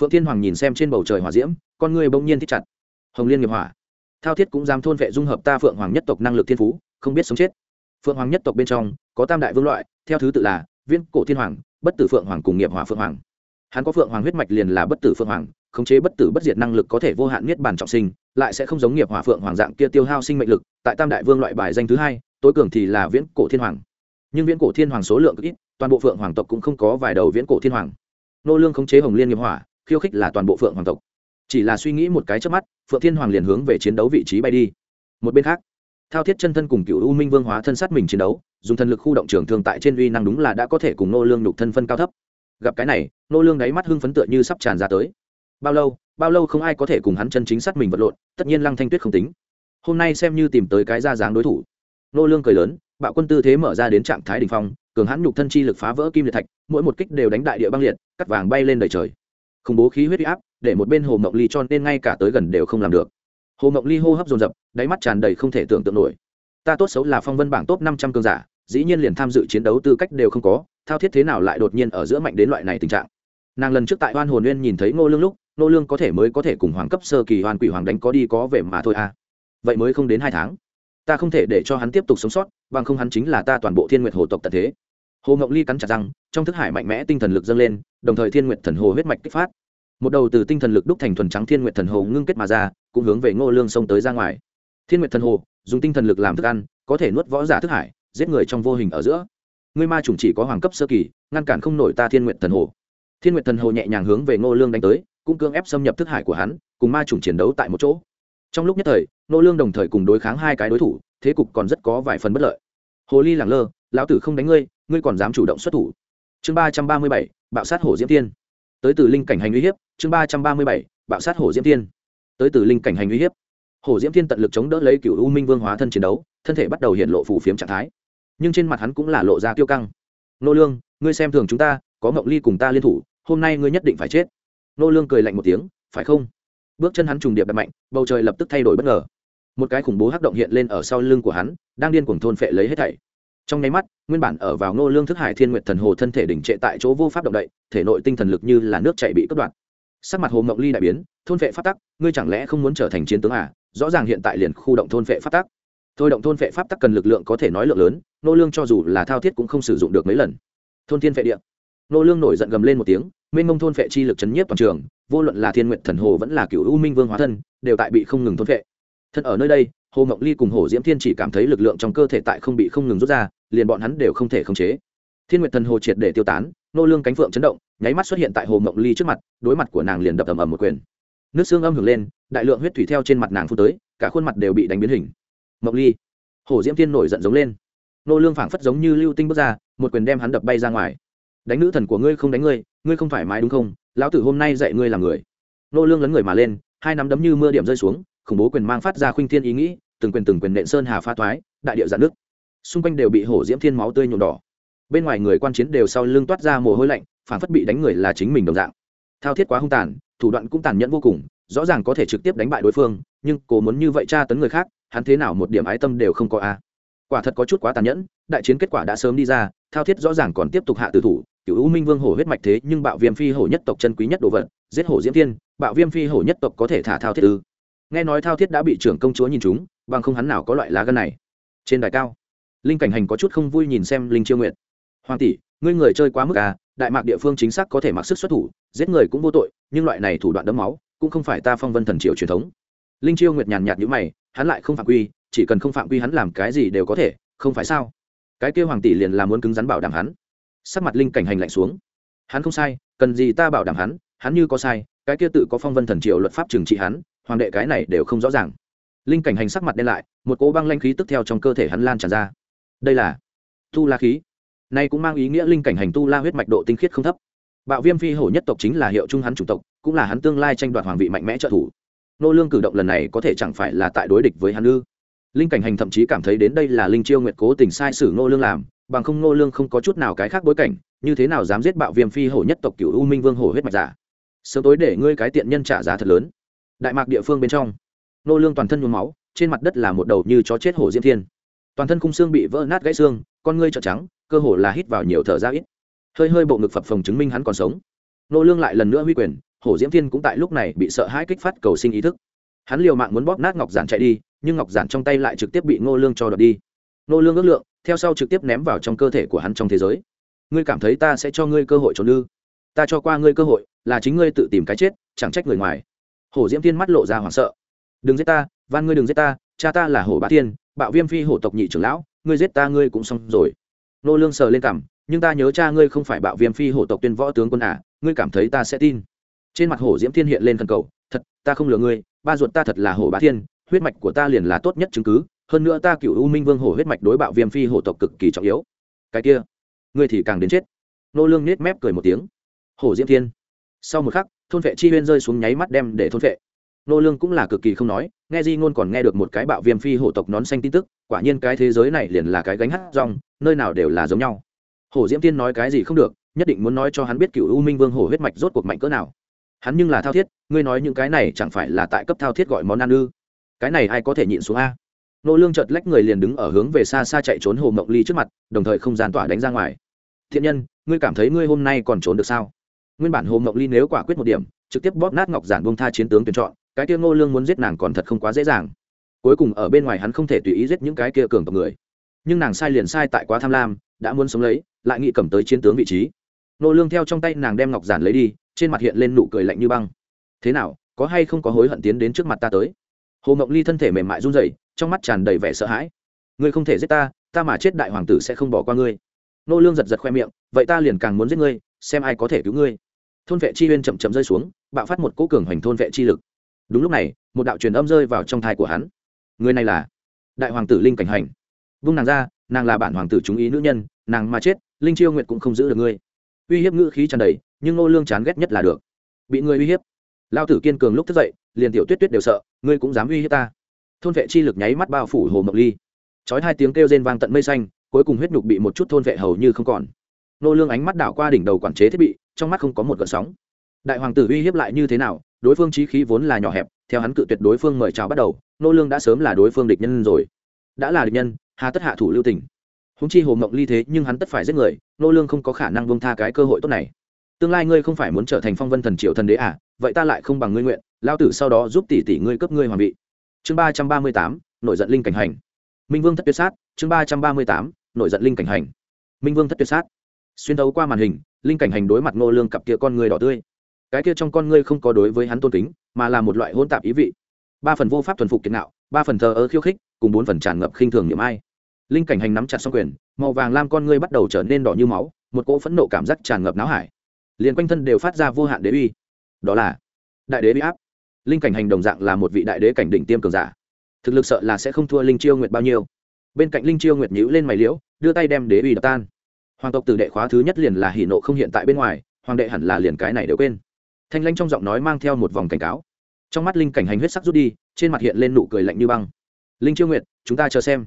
Phượng thiên hoàng nhìn xem trên bầu trời hỏa diễm, con người bỗng nhiên thích chặt. Hồng liên nghiệp hỏa. Thao thiết cũng dám thôn vệ dung hợp ta phượng hoàng nhất tộc năng lực thiên phú, không biết sống chết. Phượng hoàng nhất tộc bên trong, có tam đại vương loại, theo thứ tự là viên cổ thiên hoàng, bất tử phượng hoàng cùng nghiệp hỏa phượng hoàng. Hắn có phượng hoàng huyết mạch liền là bất tử phượng hoàng, khống chế bất tử bất diệt năng lực có thể vô hạn niết bàn trọng sinh lại sẽ không giống nghiệp hỏa phượng hoàng dạng kia tiêu hao sinh mệnh lực, tại tam đại vương loại bài danh thứ hai, tối cường thì là viễn cổ thiên hoàng. Nhưng viễn cổ thiên hoàng số lượng cực ít, toàn bộ phượng hoàng tộc cũng không có vài đầu viễn cổ thiên hoàng. Nô lương khống chế hồng liên nghiệp hỏa, khiêu khích là toàn bộ phượng hoàng tộc. Chỉ là suy nghĩ một cái trước mắt, phượng thiên hoàng liền hướng về chiến đấu vị trí bay đi. Một bên khác, thao thiết chân thân cùng cựu u minh vương hóa thân sát mình chiến đấu, dùng thần lực khu động trường thương tại trên uy năng đúng là đã có thể cùng nô lương nhục thân phân cao thấp. Gặp cái này, nô lương đáy mắt hưng phấn tựa như sắp tràn ra tới bao lâu bao lâu không ai có thể cùng hắn chân chính sát mình vật lộn, tất nhiên lăng thanh tuyết không tính. Hôm nay xem như tìm tới cái ra dáng đối thủ. Nô lương cười lớn, bạo quân tư thế mở ra đến trạng thái đỉnh phong, cường hãn nhục thân chi lực phá vỡ kim liệt thạch, mỗi một kích đều đánh đại địa băng liệt, cắt vàng bay lên đầy trời. Khủng bố khí huyết áp, để một bên hồ mộng ly cho nên ngay cả tới gần đều không làm được. Hồ mộng ly hô hấp dồn dập, đáy mắt tràn đầy không thể tưởng tượng nổi. Ta tốt xấu là phong vân bảng top năm trăm cường giả, dĩ nhiên liền tham dự chiến đấu tư cách đều không có, thao thiết thế nào lại đột nhiên ở giữa mạnh đến loại này tình trạng. Nàng lần trước tại oan hồn nguyên nhìn thấy ngô lương lúc ngô lương có thể mới có thể cùng hoàng cấp sơ kỳ hoàn quỷ hoàng đánh có đi có về mà thôi à. Vậy mới không đến hai tháng. Ta không thể để cho hắn tiếp tục sống sót, bằng không hắn chính là ta toàn bộ thiên nguyệt hồ tộc tận thế. Hồ ngọc ly cắn chặt răng, trong thức hải mạnh mẽ tinh thần lực dâng lên, đồng thời thiên nguyệt thần hồ huyết mạch kích phát. Một đầu từ tinh thần lực đúc thành thuần trắng thiên nguyệt thần hồ ngưng kết mà ra, cũng hướng về ngô lương xông tới ra ngoài. Thiên nguyệt thần hồ, dùng tinh thần lực làm thức ăn, có thể nuốt võ giả thức hải, giết người trong vô hình ở giữa. Ngươi ma chủng chỉ có hoàng cấp sơ kỳ, ngăn cản không nổi ta thiên nguyệt thần hồ. Thiên nguyệt thần hồ nhẹ nhàng hướng về ngô lương đánh tới cũng cưỡng ép xâm nhập thức hải của hắn, cùng ma chủng chiến đấu tại một chỗ. Trong lúc nhất thời, nô lương đồng thời cùng đối kháng hai cái đối thủ, thế cục còn rất có vài phần bất lợi. Hồ ly lẳng lơ, lão tử không đánh ngươi ngươi còn dám chủ động xuất thủ. Chương ba trăm ba mươi bảy, bạo sát hổ diễm tiên tới từ linh cảnh hành uy hiếp, chương ba trăm ba mươi bảy, bạo sát hổ diễm tiên tới từ linh cảnh hành uy hiếp. Hồ diễm tiên tận lực chống đỡ lấy cựu u minh vương hóa thân chiến đấu, thân thể bắt đầu hiện lộ phù phiếm trạng thái. Nhưng trên mặt hắn cũng là lộ ra tiêu căng. Nô lương, ngươi xem thường chúng ta, có ngọc ly cùng ta liên thủ, hôm nay ngươi nhất định phải chết nô lương cười lạnh một tiếng, phải không? Bước chân hắn trùng điệp đập mạnh, bầu trời lập tức thay đổi bất ngờ. Một cái khủng bố hắc động hiện lên ở sau lưng của hắn, đang điên cuồng thôn phệ lấy hết thảy. Trong nháy mắt, nguyên bản ở vào nô lương thức hải thiên nguyệt thần hồ thân thể đỉnh trệ tại chỗ vô pháp động đậy, thể nội tinh thần lực như là nước chảy bị cắt đoạn. Sắc mặt hồ ngọc ly đại biến, thôn phệ pháp tắc, ngươi chẳng lẽ không muốn trở thành chiến tướng à? Rõ ràng hiện tại liền khu động thôn phệ pháp tắc. Thôi động thôn phệ pháp tắc cần lực lượng có thể nói lượng lớn nô lương cho dù là thao thiết cũng không sử dụng được mấy lần. Thôn thiên phệ địa. Nô lương nổi giận gầm lên một tiếng mênh mông thôn phệ chi lực chấn nhiếp toàn trường, vô luận là thiên nguyện thần hồ vẫn là cựu u minh vương hóa thân, đều tại bị không ngừng thôn phệ. Thân ở nơi đây, hồ ngọc ly cùng hồ diễm thiên chỉ cảm thấy lực lượng trong cơ thể tại không bị không ngừng rút ra, liền bọn hắn đều không thể khống chế. Thiên nguyện thần hồ triệt để tiêu tán, nô lương cánh phượng chấn động, nháy mắt xuất hiện tại hồ ngọc ly trước mặt, đối mặt của nàng liền đập ầm ầm một quyền. Nước xương âm hưởng lên, đại lượng huyết thủy theo trên mặt nàng phun tới, cả khuôn mặt đều bị đánh biến hình. Mộng ly, hồ diễm thiên nổi giận giống lên. Nô lương phảng phất giống như lưu tinh bước ra, một quyền đem hắn đập bay ra ngoài đánh nữ thần của ngươi không đánh ngươi ngươi không phải mái đúng không? Lão tử hôm nay dạy ngươi làm người. Nô lương lấn người mà lên, hai nắm đấm như mưa điểm rơi xuống, khủng bố quyền mang phát ra khuynh thiên ý nghĩ, từng quyền từng quyền nện sơn hà pha thoái, đại địa giãn nước. Xung quanh đều bị hổ diễm thiên máu tươi nhuộm đỏ. Bên ngoài người quan chiến đều sau lưng toát ra mồ hôi lạnh phản phất bị đánh người là chính mình đồng dạng. Thao thiết quá hung tàn, thủ đoạn cũng tàn nhẫn vô cùng, rõ ràng có thể trực tiếp đánh bại đối phương, nhưng cố muốn như vậy tra tấn người khác, hắn thế nào một điểm ái tâm đều không có a. Quả thật có chút quá tàn nhẫn, đại chiến kết quả đã sớm đi ra, thao thiết rõ ràng còn tiếp tục hạ tử thủ cựu u minh vương hổ huyết mạch thế nhưng bạo viêm phi hổ nhất tộc chân quý nhất đồ vật, giết hổ diễm thiên, bạo viêm phi hổ nhất tộc có thể thả thao thiết ư? Nghe nói thao thiết đã bị trưởng công chúa nhìn chúng bằng không hắn nào có loại lá gân này. Trên đài cao, linh cảnh hành có chút không vui nhìn xem linh chiêu nguyện hoàng tỷ, ngươi người chơi quá mức à đại mạc địa phương chính xác có thể mặc sức xuất thủ, giết người cũng vô tội, nhưng loại này thủ đoạn đấm máu, cũng không phải ta phong vân thần triều truyền thống. Linh chiêu nguyệt nhàn nhạt như mày, hắn lại không phạm quy, chỉ cần không phạm quy hắn làm cái gì đều có thể, không phải sao? Cái kêu hoàng tỷ liền là muốn cứng rắn bảo đảm hắn sắc mặt linh cảnh hành lạnh xuống. Hắn không sai, cần gì ta bảo đảm hắn hắn như có sai, cái kia tự có phong vân thần triệu luật pháp trừng trị hắn, hoàng đệ cái này đều không rõ ràng. Linh cảnh hành sắc mặt đen lại, một cố băng lanh khí tức theo trong cơ thể hắn lan tràn ra. Đây là tu la khí. Nay cũng mang ý nghĩa linh cảnh hành tu la huyết mạch độ tinh khiết không thấp. Bạo viêm phi hổ nhất tộc chính là hiệu trung hắn chủng tộc, cũng là hắn tương lai tranh đoạt hoàng vị mạnh mẽ trợ thủ. Nô lương cử động lần này có thể chẳng phải là tại đối địch với hắn ư? Linh cảnh hành thậm chí cảm thấy đến đây là linh chiêu nguyệt cố tình sai sử nô lương làm bằng không nô lương không có chút nào cái khác bối cảnh, như thế nào dám giết bạo viêm phi hổ nhất tộc cửu u minh vương hổ huyết mạch giả? Sớm tối để ngươi cái tiện nhân trả giá thật lớn. Đại mạc địa phương bên trong nô lương toàn thân nhuốm máu, trên mặt đất là một đầu như chó chết hổ diêm thiên. Toàn thân khung xương bị vỡ nát gãy xương, con ngươi trợn trắng, cơ hồ là hít vào nhiều thở ra ít. Hơi hơi bộ ngực phập phồng chứng minh hắn còn sống. Nô lương lại lần nữa huy quyền, hổ diễm thiên cũng tại lúc này bị sợ hãi kích phát cầu sinh ý thức. Hắn liều mạng muốn bóp nát ngọc giản chạy đi, nhưng ngọc giản trong tay lại trực tiếp bị ngô lương cho đoạt đi nô lương ước lượng, theo sau trực tiếp ném vào trong cơ thể của hắn trong thế giới. Ngươi cảm thấy ta sẽ cho ngươi cơ hội trốn ư? Ta cho qua ngươi cơ hội, là chính ngươi tự tìm cái chết, chẳng trách người ngoài. Hổ diễm tiên mắt lộ ra hoảng sợ. Đừng giết ta, van ngươi đừng giết ta, cha ta là hổ bá tiên bạo viêm phi hổ tộc nhị trưởng lão, ngươi giết ta ngươi cũng xong rồi. Nô lương sờ lên cằm, nhưng ta nhớ cha ngươi không phải bạo viêm phi hổ tộc tuyên võ tướng quân à ngươi cảm thấy ta sẽ tin. Trên mặt hổ diễm thiên hiện lên thần cầu, thật, ta không lừa ngươi, ba ruột ta thật là hổ bá thiên, huyết mạch của ta liền là tốt nhất chứng cứ hơn nữa ta cựu u minh vương hổ huyết mạch đối bạo viêm phi hổ tộc cực kỳ trọng yếu. Cái kia, ngươi thì càng đến chết. Nô lương nết mép cười một tiếng. Hổ diễm thiên. Sau một khắc, thôn vệ chi huyên rơi xuống nháy mắt đem để thôn vệ. Nô lương cũng là cực kỳ không nói, nghe di ngôn còn nghe được một cái bạo viêm phi hổ tộc nón xanh tin tức, quả nhiên cái thế giới này liền là cái gánh hát rong, nơi nào đều là giống nhau. Hổ diễm tiên nói cái gì không được, nhất định muốn nói cho hắn biết cựu u minh vương hổ huyết mạch rốt cuộc mạnh cỡ nào. Hắn nhưng là thao thiết, ngươi nói những cái này chẳng phải là tại cấp thao thiết gọi món ăn ư? Cái này ai có thể nhịn xuống a? Nô lương chợt lách người liền đứng ở hướng về xa xa chạy trốn hồ mộng ly trước mặt, đồng thời không gian tỏa đánh ra ngoài. Thiện nhân, ngươi cảm thấy ngươi hôm nay còn trốn được sao? Nguyên bản hồ mộng ly nếu quả quyết một điểm, trực tiếp bóp nát ngọc giản bông tha chiến tướng tuyển chọn, cái kia nô lương muốn giết nàng còn thật không quá dễ dàng. Cuối cùng ở bên ngoài hắn không thể tùy ý giết những cái kia cường tộc người. Nhưng nàng sai liền sai tại quá tham lam, đã muốn sống lấy, lại nghĩ cầm tới chiến tướng vị trí. Nô lương theo trong tay nàng đem ngọc giản lấy đi, trên mặt hiện lên nụ cười lạnh như băng. Thế nào, có hay không có hối hận tiến đến trước mặt ta tới? Hồ ngọc ly thân thể mềm mại run rẩy trong mắt tràn đầy vẻ sợ hãi. Ngươi không thể giết ta ta mà chết đại hoàng tử sẽ không bỏ qua ngươi. Nô lương giật giật khoe miệng, vậy ta liền càng muốn giết ngươi, xem ai có thể cứu ngươi. Thôn vệ chi uyên chậm chậm rơi xuống, bạo phát một cỗ cường hoành thôn vệ chi lực. Đúng lúc này, một đạo truyền âm rơi vào trong thai của hắn. Người này là đại hoàng tử linh cảnh hành. Vung nàng ra, nàng là bản hoàng tử chúng ý nữ nhân, nàng mà chết, linh chiêu nguyệt cũng không giữ được ngươi. Uy hiếp ngữ khí tràn đầy, nhưng nô lương chán ghét nhất là được. Bị ngươi uy hiếp. Lao tử kiên cường lúc thức dậy, liền tiểu tuyết tuyết đều sợ, ngươi cũng dám uy hiếp ta thôn vệ chi lực nháy mắt bao phủ hồ mộng ly. Chói hai tiếng kêu rên vang tận mây xanh, cuối cùng huyết nhục bị một chút thôn vệ hầu như không còn. Nô lương ánh mắt đảo qua đỉnh đầu quản chế thiết bị, trong mắt không có một gợn sóng. Đại hoàng tử uy hiếp lại như thế nào, đối phương trí khí vốn là nhỏ hẹp, theo hắn cự tuyệt đối phương mời chào bắt đầu, nô lương đã sớm là đối phương địch nhân rồi. Đã là địch nhân, hà tất hạ thủ lưu tình. Húng chi hồ mộng ly thế nhưng hắn tất phải giết người, nô lương không có khả năng buông tha cái cơ hội tốt này. Tương lai ngươi không phải muốn trở thành phong vân thần triệu thần đế à vậy ta lại không bằng ngươi nguyện lao tử sau đó giúp tỷ tỷ ngươi cấp ngươi hoàng vị chương ba trăm ba mươi tám nội giận linh cảnh hành. Minh vương thất tuyệt sát, chương ba trăm ba mươi tám nội giận linh cảnh hành. Minh vương thất tuyệt sát. Xuyên đấu qua màn hình, linh cảnh hành đối mặt Ngô lương cặp kia con người đỏ tươi. Cái kia trong con ngươi không có đối với hắn tôn kính, mà là một loại hỗn tạp ý vị. Ba phần vô pháp thuần phục kiệt nạo ba phần thờ ơ khiêu khích, cùng bốn phần tràn ngập khinh thường niệm ai. Linh cảnh hành nắm chặt xong quyền, màu vàng lam con ngươi bắt đầu trở nên đỏ như máu, một cỗ phẫn nộ cảm giác tràn ngập náo hải. Liền quanh thân đều phát ra vô hạn đế uy. Đó là đại đế bị áp linh cảnh hành đồng dạng là một vị đại đế cảnh đỉnh tiêm cường giả. Thực lực sợ là sẽ không thua linh chiêu nguyệt bao nhiêu. Bên cạnh linh chiêu nguyệt nhíu lên mày liễu, đưa tay đem đế uy đập tan. Hoàng tộc tử đệ khóa thứ nhất liền là hỉ nộ không hiện tại bên ngoài, hoàng đệ hẳn là liền cái này đều quên. Thanh lanh trong giọng nói mang theo một vòng cảnh cáo. Trong mắt linh cảnh hành huyết sắc rút đi, trên mặt hiện lên nụ cười lạnh như băng. Linh chiêu nguyệt, chúng ta chờ xem.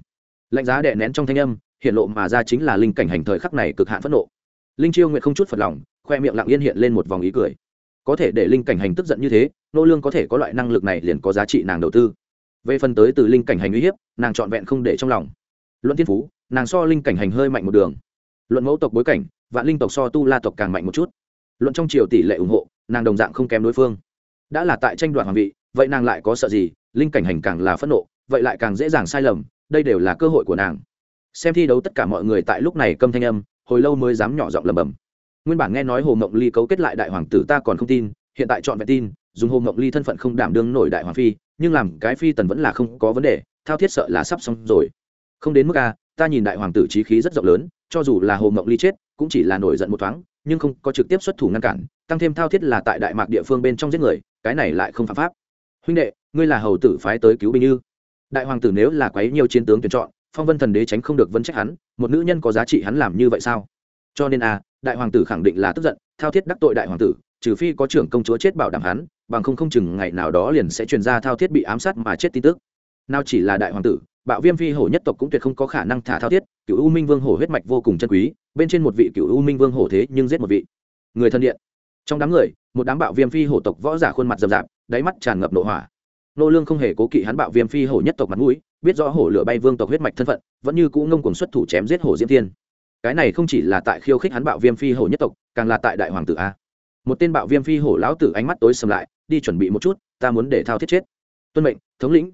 Lạnh giá đệ nén trong thanh âm hiện lộ mà ra chính là linh cảnh hành thời khắc này cực hạn phẫn nộ. Linh chiêu nguyệt không chút phật lòng, khoe miệng lặng yên hiện lên một vòng ý cười có thể để linh cảnh hành tức giận như thế, nô lương có thể có loại năng lực này liền có giá trị nàng đầu tư. Về phần tới từ linh cảnh hành uy hiếp, nàng trọn vẹn không để trong lòng. Luận thiên phú, nàng so linh cảnh hành hơi mạnh một đường. Luận mẫu tộc bối cảnh, vạn linh tộc so tu la tộc càng mạnh một chút. Luận trong triều tỷ lệ ủng hộ, nàng đồng dạng không kém đối phương. Đã là tại tranh đoạt hoàng vị, vậy nàng lại có sợ gì? Linh cảnh hành càng là phẫn nộ, vậy lại càng dễ dàng sai lầm, đây đều là cơ hội của nàng. Xem thi đấu tất cả mọi người tại lúc này câm thanh âm, hồi lâu mới dám nhỏ giọng lầm bầm nguyên bản nghe nói hồ mộng ly cấu kết lại đại hoàng tử ta còn không tin, hiện tại chọn vẹn tin, dùng hồ mộng ly thân phận không đảm đương nổi đại hoàng phi, nhưng làm cái phi tần vẫn là không có vấn đề, thao thiết sợ là sắp xong rồi. Không đến mức a ta nhìn đại hoàng tử trí khí rất rộng lớn, cho dù là hồ mộng ly chết, cũng chỉ là nổi giận một thoáng, nhưng không có trực tiếp xuất thủ ngăn cản, tăng thêm thao thiết là tại đại mạc địa phương bên trong giết người, cái này lại không phạm pháp. Huynh đệ, ngươi là hầu tử phái tới cứu binh như đại hoàng tử nếu là quấy nhiều chiến tướng tuyển chọn, phong vân thần đế tránh không được vân trách hắn, một nữ nhân có giá trị hắn làm như vậy sao? Cho nên a, đại hoàng tử khẳng định là tức giận, thao thiết đắc tội đại hoàng tử, trừ phi có trưởng công chúa chết bảo đảm hắn, bằng không không chừng ngày nào đó liền sẽ truyền ra thao thiết bị ám sát mà chết tin tức. Nào chỉ là đại hoàng tử, bạo viêm phi hổ nhất tộc cũng tuyệt không có khả năng thả thao thiết, cựu u minh vương hổ huyết mạch vô cùng chân quý, bên trên một vị cựu u minh vương hổ thế nhưng giết một vị. Người thân điện. Trong đám người, một đám bạo viêm phi hổ tộc võ giả khuôn mặt rậm rạp, đáy mắt tràn ngập nội hỏa. Nô lương không hề cố kỵ hắn bạo viêm phi hổ nhất tộc mặt mũi, biết rõ hổ lửa bay vương tộc huyết mạch thân phận, vẫn như cũ ngông cuồng xuất thủ chém giết hổ diễm thiên cái này không chỉ là tại khiêu khích hắn bạo viêm phi hổ nhất tộc càng là tại đại hoàng tử a. Một tên bạo viêm phi hổ lão tử ánh mắt tối sầm lại đi chuẩn bị một chút ta muốn để thao thiết chết. Tuân mệnh thống lĩnh.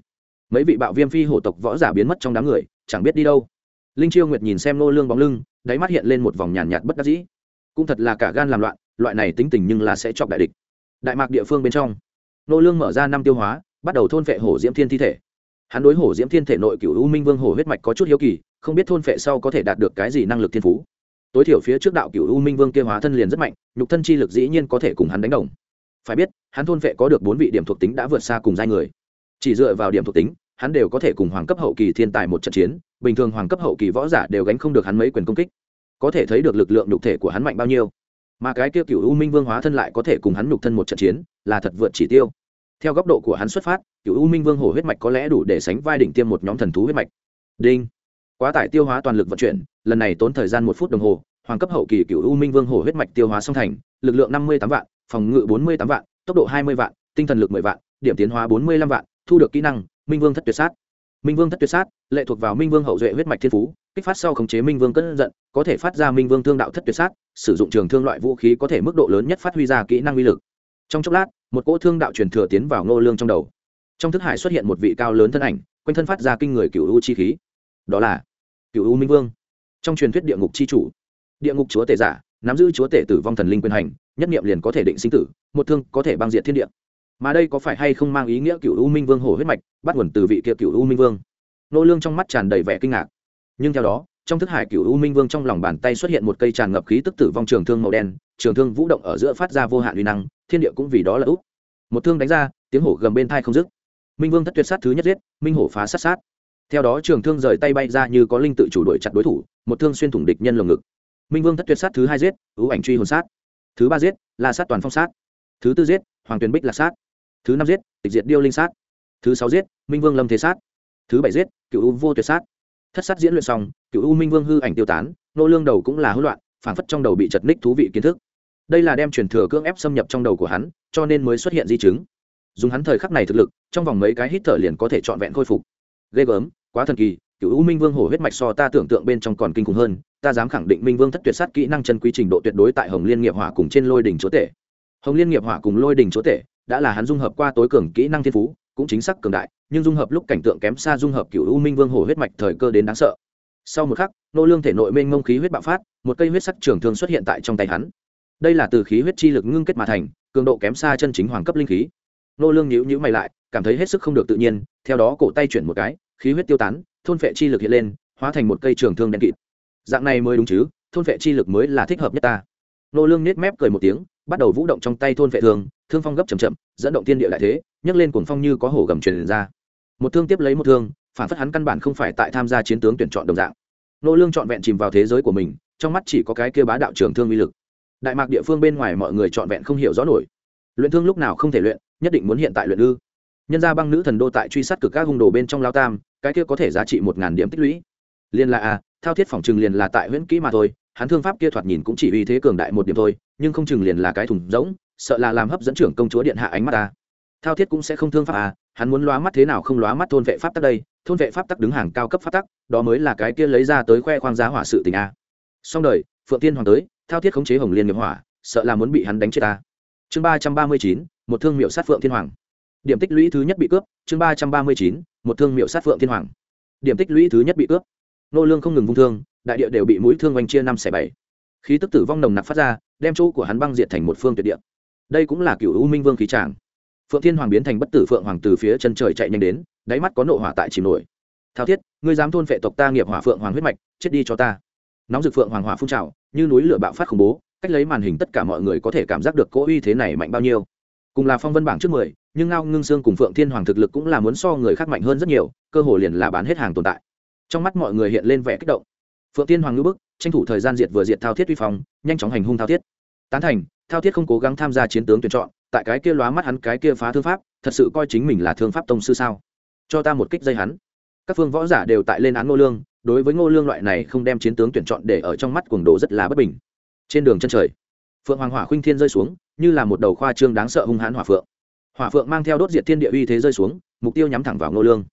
Mấy vị bạo viêm phi hổ tộc võ giả biến mất trong đám người chẳng biết đi đâu. Linh chiêu nguyệt nhìn xem nô lương bóng lưng đáy mắt hiện lên một vòng nhàn nhạt, nhạt bất đắc dĩ. Cũng thật là cả gan làm loạn loại này tính tình nhưng là sẽ chọc đại địch. Đại mạc địa phương bên trong nô lương mở ra năm tiêu hóa bắt đầu thôn phệ hổ diễm thiên thi thể hắn đối hổ diễm thiên thể nội cựu u minh vương hổ huyết mạch có chút hiếu kỳ, không biết thôn phệ sau có thể đạt được cái gì năng lực thiên phú. Tối thiểu phía trước đạo cựu u minh vương kia hóa thân liền rất mạnh, nhục thân chi lực dĩ nhiên có thể cùng hắn đánh đồng. Phải biết, hắn thôn phệ có được bốn vị điểm thuộc tính đã vượt xa cùng giai người. Chỉ dựa vào điểm thuộc tính, hắn đều có thể cùng hoàng cấp hậu kỳ thiên tài một trận chiến, bình thường hoàng cấp hậu kỳ võ giả đều gánh không được hắn mấy quyền công kích. Có thể thấy được lực lượng nhục thể của hắn mạnh bao nhiêu. Mà cái kia cựu u minh vương hóa thân lại có thể cùng hắn nhục thân một trận chiến, là thật vượt chỉ tiêu theo góc độ của hắn xuất phát, cựu u minh vương hổ huyết mạch có lẽ đủ để sánh vai đỉnh tiêm một nhóm thần thú huyết mạch. Đinh. Quá tải tiêu hóa toàn lực vận chuyển, lần này tốn thời gian một phút đồng hồ, hoàng cấp hậu kỳ cựu u minh vương hổ huyết mạch tiêu hóa song thành, lực lượng năm mươi tám vạn, phòng ngự bốn mươi tám vạn, tốc độ hai mươi vạn, tinh thần lực mười vạn, điểm tiến hóa bốn mươi lăm vạn, thu được kỹ năng, minh vương thất tuyệt sát. Minh vương thất tuyệt sát, lệ thuộc vào minh vương hậu duệ huyết mạch thiên phú, kích phát sau khống chế minh vương cân giận, có thể phát ra minh vương thương đạo thất tuyệt sát, sử dụng trường thương loại vũ khí có thể mức độ lớn nhất phát huy ra kỹ năng uy lực. Trong chốc lát một cỗ thương đạo truyền thừa tiến vào ngô lương trong đầu. Trong thức hải xuất hiện một vị cao lớn thân ảnh, quanh thân phát ra kinh người cựu u chi khí. Đó là cựu u minh vương. Trong truyền thuyết địa ngục chi chủ, địa ngục chúa tể giả, nắm giữ chúa tể tử vong thần linh quyền hành, nhất niệm liền có thể định sinh tử, một thương có thể băng diệt thiên địa. Mà đây có phải hay không mang ý nghĩa cựu u minh vương hổ huyết mạch, bắt nguồn từ vị kia cựu u minh vương? Nô lương trong mắt tràn đầy vẻ kinh ngạc. Nhưng theo đó, trong thức hải cựu u minh vương trong lòng bàn tay xuất hiện một cây tràn ngập khí tức tử vong trường thương màu đen, trường thương vũ động ở giữa phát ra vô hạn uy năng thiên địa cũng vì đó là úp. Một thương đánh ra, tiếng hổ gầm bên thai không dứt. Minh vương thất tuyệt sát thứ nhất giết, minh hổ phá sát sát. Theo đó trường thương rời tay bay ra như có linh tự chủ đuổi chặt đối thủ, một thương xuyên thủng địch nhân lồng ngực. Minh vương thất tuyệt sát thứ hai giết, ưu ảnh truy hồn sát. Thứ ba giết, la sát toàn phong sát. Thứ tư giết, hoàng tuyền bích là sát. Thứ năm giết, tịch diệt điêu linh sát. Thứ sáu giết, minh vương lâm thế sát. Thứ bảy giết, cựu u vô tuyệt sát. Thất sát diễn luyện xong, cựu u minh vương hư ảnh tiêu tán, nô lương đầu cũng là hỗn loạn phản phất trong đầu bị chật ních thú vị kiến thức đây là đem truyền thừa cưỡng ép xâm nhập trong đầu của hắn, cho nên mới xuất hiện di chứng. Dùng hắn thời khắc này thực lực, trong vòng mấy cái hít thở liền có thể trọn vẹn khôi phục. Ghê gớm, quá thần kỳ, cựu u minh vương hổ huyết mạch so ta tưởng tượng bên trong còn kinh khủng hơn, ta dám khẳng định minh vương thất tuyệt sát kỹ năng chân quý trình độ tuyệt đối tại hồng liên nghiệp hỏa cùng trên lôi đỉnh chúa tể. Hồng liên nghiệp hỏa cùng lôi đỉnh chúa tể đã là hắn dung hợp qua tối cường kỹ năng thiên phú, cũng chính xác cường đại, nhưng dung hợp lúc cảnh tượng kém xa dung hợp cựu u minh vương hổ huyết mạch thời cơ đến đáng sợ. Sau một khắc, nô lương thể nội mênh ngông khí huyết bạo phát, một cây huyết sắc trường thương xuất hiện tại trong tay hắn đây là từ khí huyết chi lực ngưng kết mà thành, cường độ kém xa chân chính hoàng cấp linh khí. Nô lương nhíu nhíu mày lại, cảm thấy hết sức không được tự nhiên, theo đó cổ tay chuyển một cái, khí huyết tiêu tán, thôn phệ chi lực hiện lên, hóa thành một cây trường thương đen kịt. Dạng này mới đúng chứ, thôn phệ chi lực mới là thích hợp nhất ta. Nô lương nết mép cười một tiếng, bắt đầu vũ động trong tay thôn phệ thương thương phong gấp chậm chậm, dẫn động thiên địa đại thế, nhấc lên cuồng phong như có hổ gầm truyền ra. Một thương tiếp lấy một thương, phản phất hắn căn bản không phải tại tham gia chiến tướng tuyển chọn đồng dạng. Nô lương chọn vẹn chìm vào thế giới của mình, trong mắt chỉ có cái kia bá đạo trường thương uy lực đại mạc địa phương bên ngoài mọi người trọn vẹn không hiểu rõ nổi. Luyện thương lúc nào không thể luyện, nhất định muốn hiện tại luyện ư. Nhân gia băng nữ thần đô tại truy sát cực các hung đồ bên trong lao tam, cái kia có thể giá trị một ngàn điểm tích lũy. Liên là à thao thiết phòng chừng liền là tại huyễn kỹ mà thôi, hắn thương pháp kia thoạt nhìn cũng chỉ uy thế cường đại một điểm thôi, nhưng không chừng liền là cái thùng rỗng, sợ là làm hấp dẫn trưởng công chúa điện hạ ánh mắt ta. Thao thiết cũng sẽ không thương pháp à hắn muốn lóa mắt thế nào không lóa mắt thôn vệ pháp tắc đây, thôn vệ pháp tắc đứng hàng cao cấp pháp tắc, đó mới là cái kia lấy ra tới khoe khoang giá hỏa sự tình a à. xong đời, phượng tiên hoàng tới thao thiết khống chế hồng liên nghiệp hỏa, sợ là muốn bị hắn đánh chết ta. Chương ba trăm ba mươi chín, một thương miệu sát phượng thiên hoàng. Điểm tích lũy thứ nhất bị cướp, chương ba trăm ba mươi chín, một thương miệu sát phượng thiên hoàng. Điểm tích lũy thứ nhất bị cướp. Nô lương không ngừng vung thương, đại địa đều bị mũi thương oanh chia năm xẻ bảy. Khí tức tử vong nồng nặc phát ra, đem chỗ của hắn băng diệt thành một phương tuyệt địa. Đây cũng là cựu u minh vương khí tràng. Phượng thiên hoàng biến thành bất tử phượng hoàng từ phía chân trời chạy nhanh đến, đáy mắt có nộ hỏa tại chìm nổi. Thao thiết, ngươi dám thôn phệ tộc ta nghiệp hỏa phượng hoàng huyết mạch, chết đi cho ta. Nóng rực phượng hoàng hỏa phun trào như núi lửa bạo phát khủng bố, cách lấy màn hình tất cả mọi người có thể cảm giác được cỗ uy thế này mạnh bao nhiêu. Cùng là phong vân bảng trước mười, nhưng ngao ngưng sương cùng phượng thiên hoàng thực lực cũng là muốn so người khác mạnh hơn rất nhiều, cơ hội liền là bán hết hàng tồn tại. Trong mắt mọi người hiện lên vẻ kích động. Phượng thiên hoàng ngữ bức, tranh thủ thời gian diệt vừa diệt thao thiết uy phong, nhanh chóng hành hung thao thiết. Tán thành, thao thiết không cố gắng tham gia chiến tướng tuyển chọn, tại cái kia lóa mắt hắn cái kia phá thương pháp, thật sự coi chính mình là thương pháp tông sư sao? Cho ta một kích dây hắn. Các phương võ giả đều tại lên án ngô lương đối với ngô lương loại này không đem chiến tướng tuyển chọn để ở trong mắt cuồng đồ rất là bất bình. Trên đường chân trời, phượng hoàng hỏa khuynh thiên rơi xuống, như là một đầu khoa trương đáng sợ hung hãn hỏa phượng. Hỏa phượng mang theo đốt diệt thiên địa uy thế rơi xuống, mục tiêu nhắm thẳng vào ngô lương.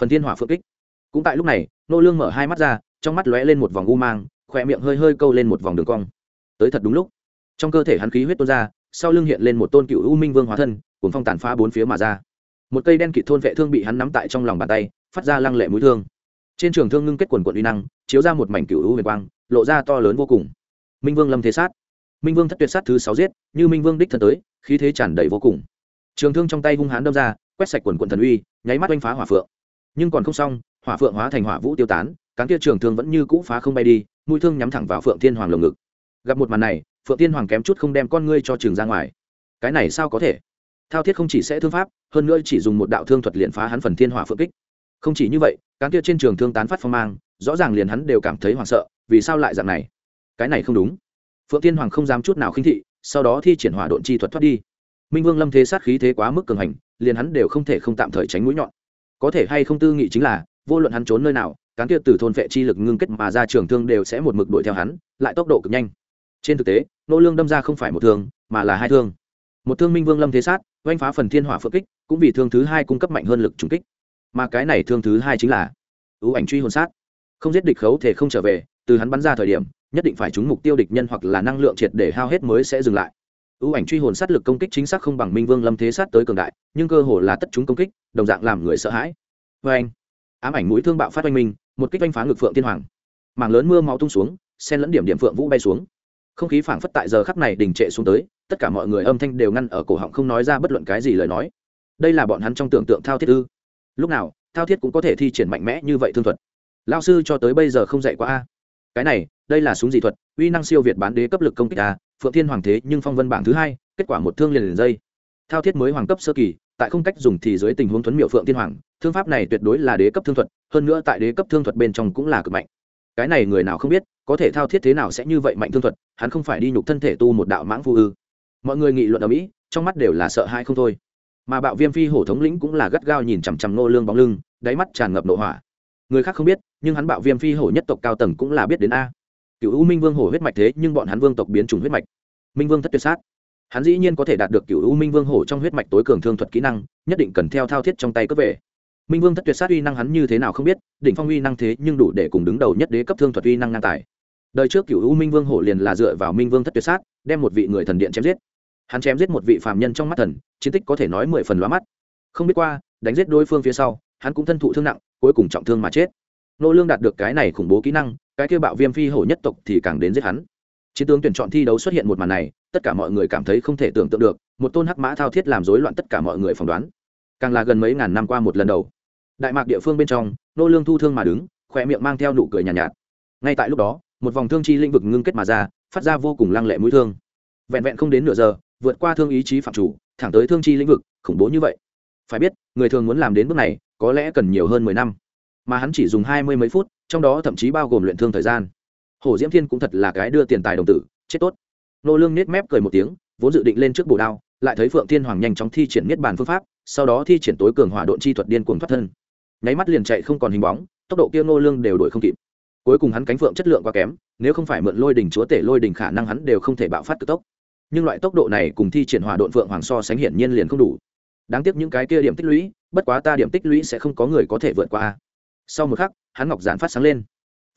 Phần thiên hỏa phượng kích. Cũng tại lúc này, ngô lương mở hai mắt ra, trong mắt lóe lên một vòng u mang, khỏe miệng hơi hơi câu lên một vòng đường cong. Tới thật đúng lúc, trong cơ thể hắn khí huyết tuôn ra, sau lưng hiện lên một tôn cựu u minh vương hóa thân, cuồng phong tàn phá bốn phía mà ra. Một cây đen kịt thôn vệ thương bị hắn nắm tại trong lòng bàn tay, phát ra lăng lệ mũi thương trên trường thương ngưng kết quần quận uy năng, chiếu ra một mảnh cựu hữu huyền quang, lộ ra to lớn vô cùng. Minh vương lâm thế sát. Minh vương thất tuyệt sát thứ sáu giết, như minh vương đích thân tới, khí thế tràn đầy vô cùng. Trường thương trong tay hung hãn đâm ra, quét sạch quần quận thần uy, nháy mắt oanh phá hỏa phượng. Nhưng còn không xong, hỏa phượng hóa thành hỏa vũ tiêu tán, cán kia trường thương vẫn như cũ phá không bay đi, mũi thương nhắm thẳng vào phượng thiên hoàng lồng ngực. Gặp một màn này, phượng thiên hoàng kém chút không đem con ngươi cho trường ra ngoài. Cái này sao có thể? Thao thiết không chỉ sẽ thương pháp, hơn nữa chỉ dùng một đạo thương thuật liền phá hắn phần thiên hỏa phượng kích không chỉ như vậy, cán kia trên trường thương tán phát phong mang, rõ ràng liền hắn đều cảm thấy hoảng sợ, vì sao lại dạng này? Cái này không đúng. Phượng tiên hoàng không dám chút nào khinh thị, sau đó thi triển hỏa độn chi thuật thoát đi. Minh vương lâm thế sát khí thế quá mức cường hành, liền hắn đều không thể không tạm thời tránh mũi nhọn. Có thể hay không tư nghị chính là, vô luận hắn trốn nơi nào, cán kia từ thôn vệ chi lực ngưng kết mà ra trường thương đều sẽ một mực đuổi theo hắn, lại tốc độ cực nhanh. Trên thực tế, nô lương đâm ra không phải một thương, mà là hai thương. Một thương minh vương lâm thế sát, oanh phá phần thiên hỏa phượng kích, cũng vì thương thứ hai cung cấp mạnh hơn lực trùng kích mà cái này thương thứ hai chính là ưu ảnh truy hồn sát. Không giết địch khấu thể không trở về, từ hắn bắn ra thời điểm, nhất định phải trúng mục tiêu địch nhân hoặc là năng lượng triệt để hao hết mới sẽ dừng lại. Ưu ảnh truy hồn sát lực công kích chính xác không bằng minh vương lâm thế sát tới cường đại, nhưng cơ hồ là tất chúng công kích, đồng dạng làm người sợ hãi. Vê anh, ám ảnh mũi thương bạo phát oanh minh, một kích oanh phá ngực phượng thiên hoàng. Mảng lớn mưa máu tung xuống sen lẫn điểm điểm phượng vũ bay xuống. Không khí phảng phất tại giờ khắc này đình trệ xuống tới, tất cả mọi người âm thanh đều ngăn ở cổ họng không nói ra bất luận cái gì lời nói. Đây là bọn hắn trong tưởng tượng thao thiết ư lúc nào, thao thiết cũng có thể thi triển mạnh mẽ như vậy thương thuật. Lao sư cho tới bây giờ không dạy qua a. Cái này, đây là súng dị thuật, uy năng siêu việt bán đế cấp lực công kích a, phượng thiên hoàng thế nhưng phong vân bảng thứ hai, kết quả một thương liền liền dây. Thao thiết mới hoàng cấp sơ kỳ, tại không cách dùng thì dưới tình huống thuấn miệu phượng thiên hoàng, thương pháp này tuyệt đối là đế cấp thương thuật, hơn nữa tại đế cấp thương thuật bên trong cũng là cực mạnh. Cái này người nào không biết, có thể thao thiết thế nào sẽ như vậy mạnh thương thuật, hắn không phải đi nhục thân thể tu một đạo mãng phu ư. Mọi người nghị luận ở mỹ, trong mắt đều là sợ hãi không thôi mà bạo viêm phi hổ thống lĩnh cũng là gắt gao nhìn chằm chằm nô lương bóng lưng, đáy mắt tràn ngập nội hỏa. Người khác không biết, nhưng hắn bạo viêm phi hổ nhất tộc cao tầng cũng là biết đến a. Cựu u minh vương hổ huyết mạch thế, nhưng bọn hắn vương tộc biến chủng huyết mạch. Minh vương thất tuyệt sát. Hắn dĩ nhiên có thể đạt được cựu u minh vương hổ trong huyết mạch tối cường thương thuật kỹ năng, nhất định cần theo thao thiết trong tay cướp về. Minh vương thất tuyệt sát uy năng hắn như thế nào không biết, đỉnh phong uy năng thế nhưng đủ để cùng đứng đầu nhất đế cấp thương thuật uy năng ngang tài. Đời trước cựu u minh vương hổ liền là dựa vào minh vương thất tuyệt sát, đem một vị người thần điện chém giết hắn chém giết một vị phạm nhân trong mắt thần chiến tích có thể nói mười phần lóa mắt. Không biết qua đánh giết đối phương phía sau hắn cũng thân thụ thương nặng cuối cùng trọng thương mà chết. Nô lương đạt được cái này khủng bố kỹ năng cái kia bạo viêm phi hổ nhất tộc thì càng đến giết hắn. Chiến tướng tuyển chọn thi đấu xuất hiện một màn này tất cả mọi người cảm thấy không thể tưởng tượng được một tôn hắc mã thao thiết làm rối loạn tất cả mọi người phỏng đoán. Càng là gần mấy ngàn năm qua một lần đầu. Đại mạc địa phương bên trong nô lương thu thương mà đứng khỏe miệng mang theo nụ cười nhàn nhạt, nhạt. Ngay tại lúc đó một vòng thương chi lĩnh vực ngưng kết mà ra phát ra vô cùng lăng lệ mũi thương. Vẹn vẹn không đến nửa giờ vượt qua thương ý chí phạm chủ, thẳng tới thương chi lĩnh vực, khủng bố như vậy. Phải biết, người thường muốn làm đến bước này, có lẽ cần nhiều hơn mười năm. Mà hắn chỉ dùng hai mươi mấy phút, trong đó thậm chí bao gồm luyện thương thời gian. Hồ diễm thiên cũng thật là cái đưa tiền tài đồng tử, chết tốt. Nô lương nết mép cười một tiếng, vốn dự định lên trước bổ đao, lại thấy phượng thiên hoàng nhanh chóng thi triển niết bàn phương pháp, sau đó thi triển tối cường hỏa độn chi thuật điên cuồng thoát thân. Nháy mắt liền chạy không còn hình bóng, tốc độ kia nô lương đều đuổi không kịp. Cuối cùng hắn cánh phượng chất lượng quá kém, nếu không phải mượn lôi đỉnh chúa tể lôi đỉnh khả năng hắn đều không thể bạo phát cực tốc nhưng loại tốc độ này cùng thi triển hỏa độn phượng hoàng so sánh hiển nhiên liền không đủ. Đáng tiếc những cái kia điểm tích lũy, bất quá ta điểm tích lũy sẽ không có người có thể vượt qua sau một khắc, hắn ngọc giản phát sáng lên.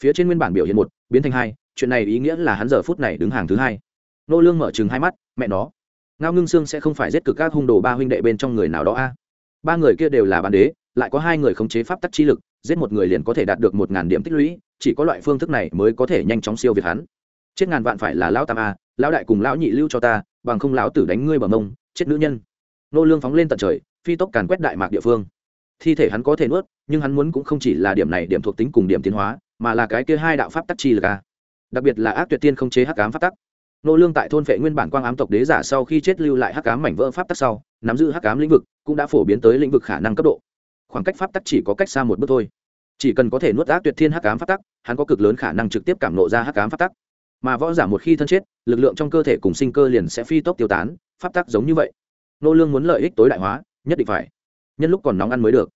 Phía trên nguyên bản biểu hiện một, biến thành hai, chuyện này ý nghĩa là hắn giờ phút này đứng hàng thứ hai. Nô lương mở chừng hai mắt, mẹ nó. Ngao ngưng xương sẽ không phải giết cực các hung đồ ba huynh đệ bên trong người nào đó a. Ba người kia đều là bán đế, lại có hai người khống chế pháp tắc chi lực, giết một người liền có thể đạt được một ngàn điểm tích lũy, chỉ có loại phương thức này mới có thể nhanh chóng siêu việt hắn. Chết ngàn vạn phải là lão tam a lão đại cùng lão nhị lưu cho ta, bằng không lão tử đánh ngươi bằng mông, chết nữ nhân. Nô lương phóng lên tận trời, phi tốc càn quét đại mạc địa phương. Thi thể hắn có thể nuốt, nhưng hắn muốn cũng không chỉ là điểm này, điểm thuộc tính cùng điểm tiến hóa, mà là cái kia hai đạo pháp tắc chi lực a. Đặc biệt là ác tuyệt tiên không chế hắc ám pháp tắc. Nô lương tại thôn vệ nguyên bản quang ám tộc đế giả sau khi chết lưu lại hắc ám mảnh vỡ pháp tắc sau, nắm giữ hắc ám lĩnh vực, cũng đã phổ biến tới lĩnh vực khả năng cấp độ. Khoảng cách pháp tắc chỉ có cách xa một bước thôi. Chỉ cần có thể nuốt ác tuyệt thiên hắc ám pháp tắc, hắn có cực lớn khả năng trực tiếp cảm nộ ra hắc ám pháp tắc mà võ giả một khi thân chết, lực lượng trong cơ thể cùng sinh cơ liền sẽ phi tốc tiêu tán, pháp tắc giống như vậy. Nô lương muốn lợi ích tối đại hóa, nhất định phải. Nhân lúc còn nóng ăn mới được.